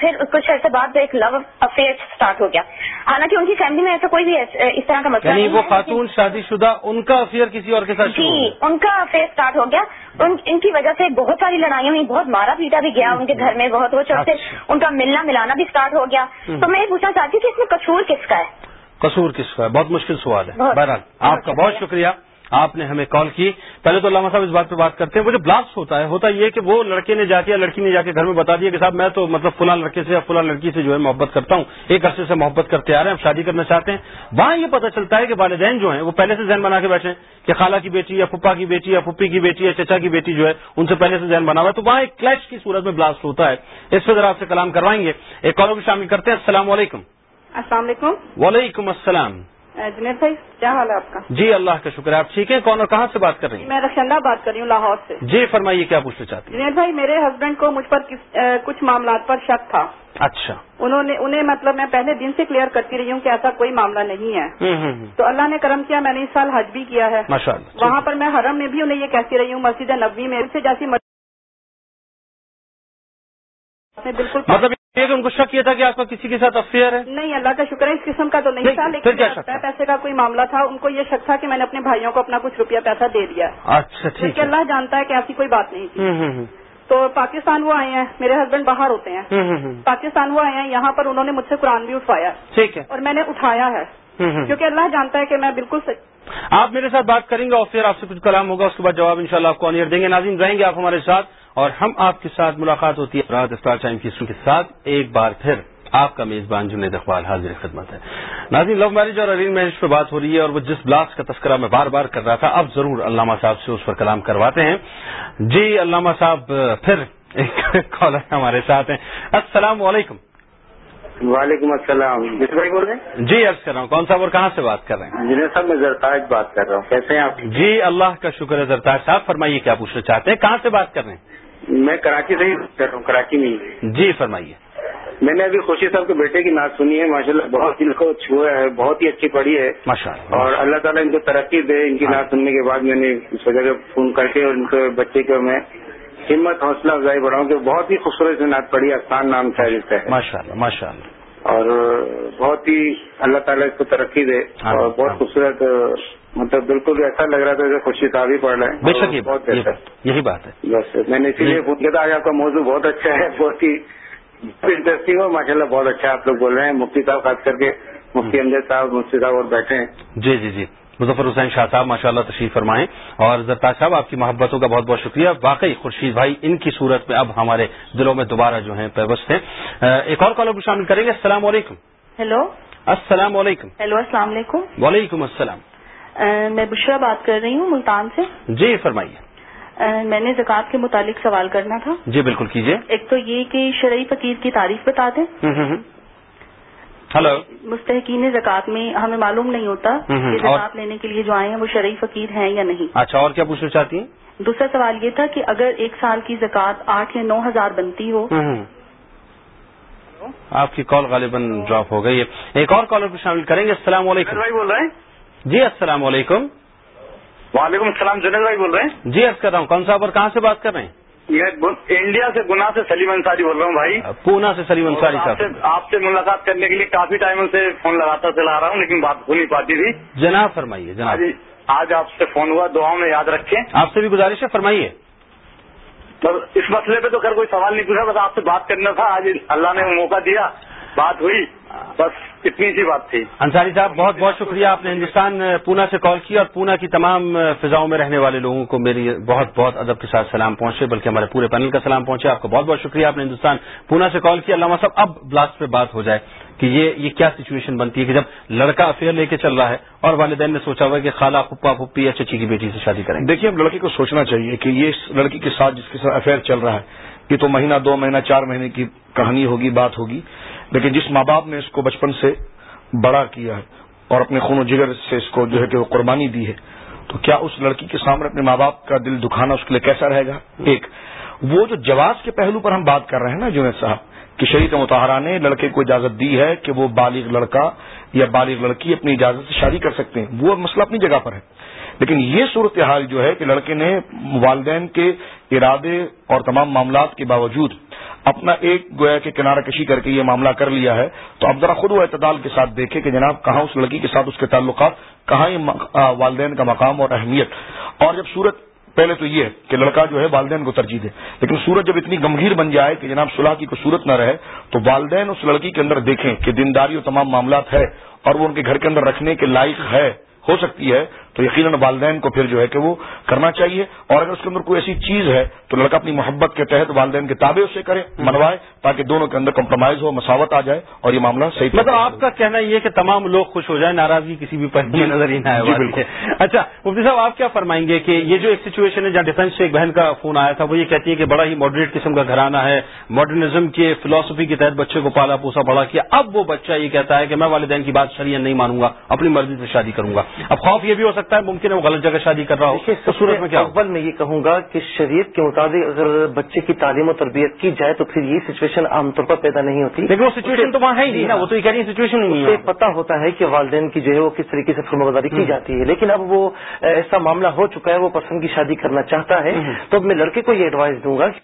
پھر کچھ عرصے بعد ایک لو افیئر اسٹارٹ ہو گیا۔ حالانکہ ان کی فیملی میں ایسا کوئی بھی اس طرح کا مسئلہ یعنی وہ خاتون شادی شدہ ان کا افیئر کسی اور کے ساتھ جی ان کا افیئر اسٹارٹ ہو گیا۔ ان کی وجہ سے بہت ساری لڑائیاں ہوئی بہت مارا پیٹا بھی گیا ان کے گھر میں بہت وہ چلتے اچھا۔ ان کا ملنا ملانا بھی اسٹارٹ ہو گیا۔ تو میں یہ پوچھنا چاہتی ہوں کہ اس میں قصور کس کا ہے؟ قصور کس کا ہے؟ بہت مشکل سوال ہے۔ بہرحال آپ کا بہت شکریہ۔ آپ نے ہمیں کال کی۔ پہلے تو علامہ صاحب اس بات پہ بات کرتے ہیں۔ وہ جو بلاسٹ ہوتا ہے ہوتا یہ کہ وہ لڑکے نے جا کے یا لڑکی نے جا کے گھر میں بتا دیا کہ صاحب میں تو مطلب فلاں لڑکے سے یا فلاں لڑکی سے جو ہے محبت کرتا ہوں ایک عرصے سے محبت کرتے آ رہے ہیں شادی کرنا چاہتے ہیں۔ وہاں یہ پتہ چلتا ہے کہ والدین جو ہیں وہ پہلے سے ذہن بنا کے بیٹھے کہ خالہ کی بیٹی یا پپا کی بیٹی یا پپی کی بیٹی یا چچا کی بیٹی جو ہے ان سے پہلے سے ذہن بنا ہوا ہے۔ تو وہاں ایک کلیش کی صورت میں بلاسٹ ہوتا ہے۔ اس پہ ذرا آپ سے کلام کروائیں گے۔ ایک کالوں بھی شامل کرتے ہیں۔ السلام علیکم۔ السلام علیکم۔ وعلیکم السلام۔ جنید بھائی کیا حال ہے آپ کا؟ جی اللہ کا شکر ہے آپ ٹھیک ہیں؟ کون اور کہاں سے بات کر رہی ہیں؟ میں رخشندہ بات کر رہی ہوں لاہور سے۔ جی فرمائیے کیا پوچھنا چاہتی ہیں؟ جنید بھائی میرے ہسبینڈ کو مجھ پر کچھ معاملات پر شک تھا۔ اچھا۔ انہوں نے انہیں مطلب میں پہلے دن سے کلیئر کرتی رہی ہوں کہ ایسا کوئی معاملہ نہیں ہے۔ تو اللہ نے کرم کیا میں نے اس سال حج بھی کیا ہے۔ وہاں پر میں حرم میں بھی انہیں یہ کہتی رہی ہوں مسجد نبوی میں سے جیسی بالکل مطلب کہ ان کو شک یہ تھا کہ آپ کا کسی کے ساتھ افیئر ہے۔ نہیں اللہ کا شکر ہے اس قسم کا تو نہیں تھا لیکن پیسے کا کوئی معاملہ تھا ان کو یہ شک تھا کہ میں نے اپنے بھائیوں کو اپنا کچھ روپیہ پیسہ دے دیا۔ اچھا ٹھیک ہے۔ اللہ جانتا ہے کہ ایسی کوئی بات نہیں تھی۔ تو پاکستان وہ آئے ہیں میرے ہسبینڈ باہر ہوتے ہیں۔ پاکستان وہ آئے ہیں یہاں پر انہوں نے مجھ سے قرآن بھی اٹھوایا۔ ٹھیک ہے۔ اور میں نے اٹھایا ہے۔ کیونکہ اللہ جانتا ہے کہ میں بالکل آپ میرے ساتھ بات کریں گے اور پھر آپ سے کچھ کلام ہوگا اس کے بعد جواب انشاءاللہ آپ کو دیں گے۔ ناظرین رہیں گے آپ ہمارے ساتھ۔ اور ہم آپ کے ساتھ ملاقات ہوتی ہے۔ رات اسٹار ٹائم کی کے ساتھ ایک بار پھر آپ کا میزبان جنید اقبال حاضر خدمت ہے۔ ناظرین لو میرج اور ارین میرج پہ بات ہو رہی ہے اور وہ جس بلاس کا تذکرہ میں بار بار کر رہا تھا اب ضرور علامہ صاحب سے اس پر کلام کرواتے ہیں۔ جی علامہ صاحب پھر ایک کالر ہمارے ساتھ ہیں۔ السلام علیکم۔ وعلیکم السلام۔ جس بھائی بول رہے ہیں؟ جی عرض کر رہا ہوں کون صاحب اور کہاں سے بات کر رہے ہیں؟ جنید صاحب میں زرتاج بات کر رہا ہوں۔ کیسے ہیں آپ؟ جی اللہ کا شکر ہے زرتاج صاحب فرمائیے کیا پوچھنا چاہتے ہیں؟ کہاں سے بات کر رہے ہیں؟ میں کراچی سے ہی کر رہا ہوں کراچی میں جی فرمائیے۔ میں نے ابھی خوشی صاحب کے بیٹے کی نعت سنی ہے ماشاء اللہ بہت دل کو چھوا ہے بہت ہی اچھی پڑھی ہے۔ ماشاء اللہ اور اللہ تعالیٰ ان کو ترقی دے ان کی نعت سننے کے بعد میں نے اس وجہ سے فون کر کے ان کے بچے کو میں ہمت حوصلہ افزائی بڑھاؤں کہ بہت ہی خوبصورت سے نعت پڑھی آستان نام تھا جس کا۔ ماشاء اللہ ماشاء اللہ اور بہت ہی اللہ تعالیٰ اس کو ترقی دے اور بہت خوبصورت مطلب بالکل ایسا لگ رہا تھا خوشی صاحب ہی پڑھ رہے ہیں بے شک بہت یہی بات ہے۔ بس میں نے اسی لیے کیا تھا۔ آج آپ کا موضوع بہت اچھا ہے بہت ہی انٹرسٹنگ ہو ماشاء اللہ بہت اچھا آپ لوگ بول رہے ہیں۔ مفتی صاحب خاص کر کے مفتی امجد صاحب مفتی صاحب اور بیٹھے ہیں۔ جی جی جی۔ مظفر حسین شاہ صاحب ماشاء اللہ تشریف فرمائیں۔ اور زرتا صاحب آپ کی محبتوں کا بہت بہت شکریہ۔ واقعی خورشید بھائی ان کی صورت میں اب ہمارے دلوں میں دوبارہ جو ہیں پیوست ہیں۔ ایک اور کالر کو شامل کریں گے۔ السلام علیکم۔ ہیلو۔ السلام علیکم۔ ہیلو السلام علیکم۔ وعلیکم السلام۔ میں بشرا بات کر رہی ہوں ملتان سے۔ جی فرمائیے۔ میں نے زکوٰۃ کے متعلق سوال کرنا تھا۔ جی بالکل کیجیے۔ ایک تو یہ کہ شرعی فقیر کی تعریف بتا دیں۔ ہلو۔ مستحقین زکوٰۃ میں ہمیں معلوم نہیں ہوتا کہ زکوٰۃ لینے کے لیے جو آئے ہیں وہ شرعی فقیر ہیں یا نہیں۔ اچھا اور کیا پوچھنا چاہتی ہیں؟ دوسرا سوال یہ تھا کہ اگر ایک سال کی زکوٰۃ آٹھ یا نو ہزار بنتی ہو۔ آپ کی کال غالباً ڈراپ ہو گئی ہے۔ ایک اور کالر کو شامل کریں گے۔ السلام علیکم۔ بھائی بول رہے ہیں۔ جی السلام علیکم۔ وعلیکم السلام جنید بھائی بول رہے ہیں۔ جی عرض کر رہا ہوں کون صاحب اور کہاں سے بات کر رہے ہیں؟ انڈیا سے گنا سے سلیم انصاری بول رہا ہوں بھائی۔ پونا سے سلیم انصاری صاحب۔ آپ سے ملاقات کرنے کے لیے کافی ٹائم سے فون لگاتا چلا رہا ہوں لیکن بات ہو نہیں پاتی تھی۔ جناب فرمائیے جناب۔ آج آپ سے فون ہوا دعاؤں میں یاد رکھیں۔ آپ سے بھی گزارش ہے فرمائیے۔ اس مسئلے پہ تو خیر کوئی سوال نہیں پوچھا بس آپ سے بات کرنا تھا۔ آج اللہ نے موقع دیا بات ہوئی۔ بس اتنی سی بات تھی۔ انصاری صاحب بہت بہت شکریہ آپ نے ہندوستان پونا سے کال کیا اور پونا کی تمام فضاؤں میں رہنے والے لوگوں کو میری بہت بہت ادب کے ساتھ سلام پہنچے بلکہ ہمارے پورے پینل کا سلام پہنچے۔ آپ کو بہت بہت شکریہ آپ نے ہندوستان پونا سے کال کیا علامہ صاحب اب بلاسٹ پہ بات ہو جائے کہ یہ یہ کیا سچویشن بنتی ہے کہ جب لڑکا افیئر لے کے چل رہا ہے اور والدین نے سوچا ہوا کہ خالہ پپا پپی یا چچی کی بیٹی سے شادی کریں دیکھیے اب لڑکی کو سوچنا چاہیے کہ یہ لڑکی کے ساتھ جس کے ساتھ افیئر چل رہا ہے یہ تو مہینہ، دو مہینہ، چار مہینے کی کہانی ہوگی، بات ہوگی، لیکن جس ماں باپ نے اس کو بچپن سے بڑا کیا ہے اور اپنے خون و جگر سے اس کو جو ہے کہ وہ قربانی دی ہے، تو کیا اس لڑکی کے سامنے اپنے ماں باپ کا دل دکھانا اس کے لیے کیسا رہے گا؟ ایک، وہ جو جواز کے پہلو پر ہم بات کر رہے ہیں نا جنید صاحب، کہ شریف متحرہ نے لڑکے کو اجازت دی ہے کہ وہ بالغ لڑکا یا بالغ لڑکی اپنی اجازت سے شادی کر سکتے ہیں، وہ مسئلہ اپنی جگہ پر ہے۔ لیکن یہ صورتحال جو ہے کہ لڑکے نے والدین کے ارادے اور تمام معاملات کے باوجود اپنا ایک گویا کہ کنارہ کشی کر کے یہ معاملہ کر لیا ہے، تو اب ذرا خود وہ اعتدال کے ساتھ دیکھے کہ جناب کہاں اس لڑکی کے ساتھ اس کے تعلقات، کہاں یہ والدین کا مقام اور اہمیت۔ اور جب صورت، پہلے تو یہ کہ لڑکا جو ہے والدین کو ترجیح دے، لیکن صورت جب اتنی گمبھیر بن جائے کہ جناب صلاح کی کوئی صورت نہ رہے، تو والدین اس لڑکی کے اندر دیکھیں کہ دینداری اور تمام معاملات ہے اور وہ ان کے گھر کے اندر رکھنے کے لائق ہے، ہو سکتی ہے تو یقیناً والدین کو پھر جو ہے کہ وہ کرنا چاہیے اور اگر اس کے اندر کوئی ایسی چیز ہے تو لڑکا اپنی محبت کے تحت والدین کے تابع اسے کرے منوائے تاکہ دونوں کے اندر کمپرومائز ہو مساوت آ جائے اور یہ معاملہ صحیح مطلب آپ کا کہنا یہ ہے کہ تمام لوگ خوش ہو جائیں ناراضگی کسی بھی پہلے جی، نظر ہی نہ آئے جی، اچھا مفتی صاحب آپ کیا فرمائیں گے کہ یہ جو ایک سچویشن ہے جہاں ڈیفینس سے ایک بہن کا فون آیا تھا وہ یہ کہتی ہے کہ بڑا ہی ماڈریٹ قسم کا گھرانہ ہے۔ ماڈرنزم کے فلاسفی کے تحت بچے کو پالا پوسا بڑا کیا اب وہ بچہ یہ کہتا ہے کہ میں والدین کی بات شریعہ نہیں مانوں گا اپنی مرضی سے شادی کروں گا۔ اب خوف یہ بھی ہو سکتا ہے ممکن ہے وہ غلط جگہ شادی کر رہا ہو۔ تو صورت میں کیا اول میں یہ کہوں گا کہ شریعت کے مطابق اگر بچے کی تعلیم و تربیت کی جائے تو پھر یہ سچویشن عام طور پر پیدا نہیں ہوتی۔ لیکن وہ سچویشن تو وہاں ہے ہی نہیں نا وہ تو یہ کہہ رہی سچویشن نہیں ہے۔ پتا ہوتا ہے کہ والدین کی جو ہے وہ کس طریقے سے فرما برداری کی جاتی ہے۔ لیکن اب وہ ایسا معاملہ ہو چکا ہے وہ پسند کی شادی کرنا چاہتا ہے۔ تو اب میں لڑکے کو یہ ایڈوائز دوں گا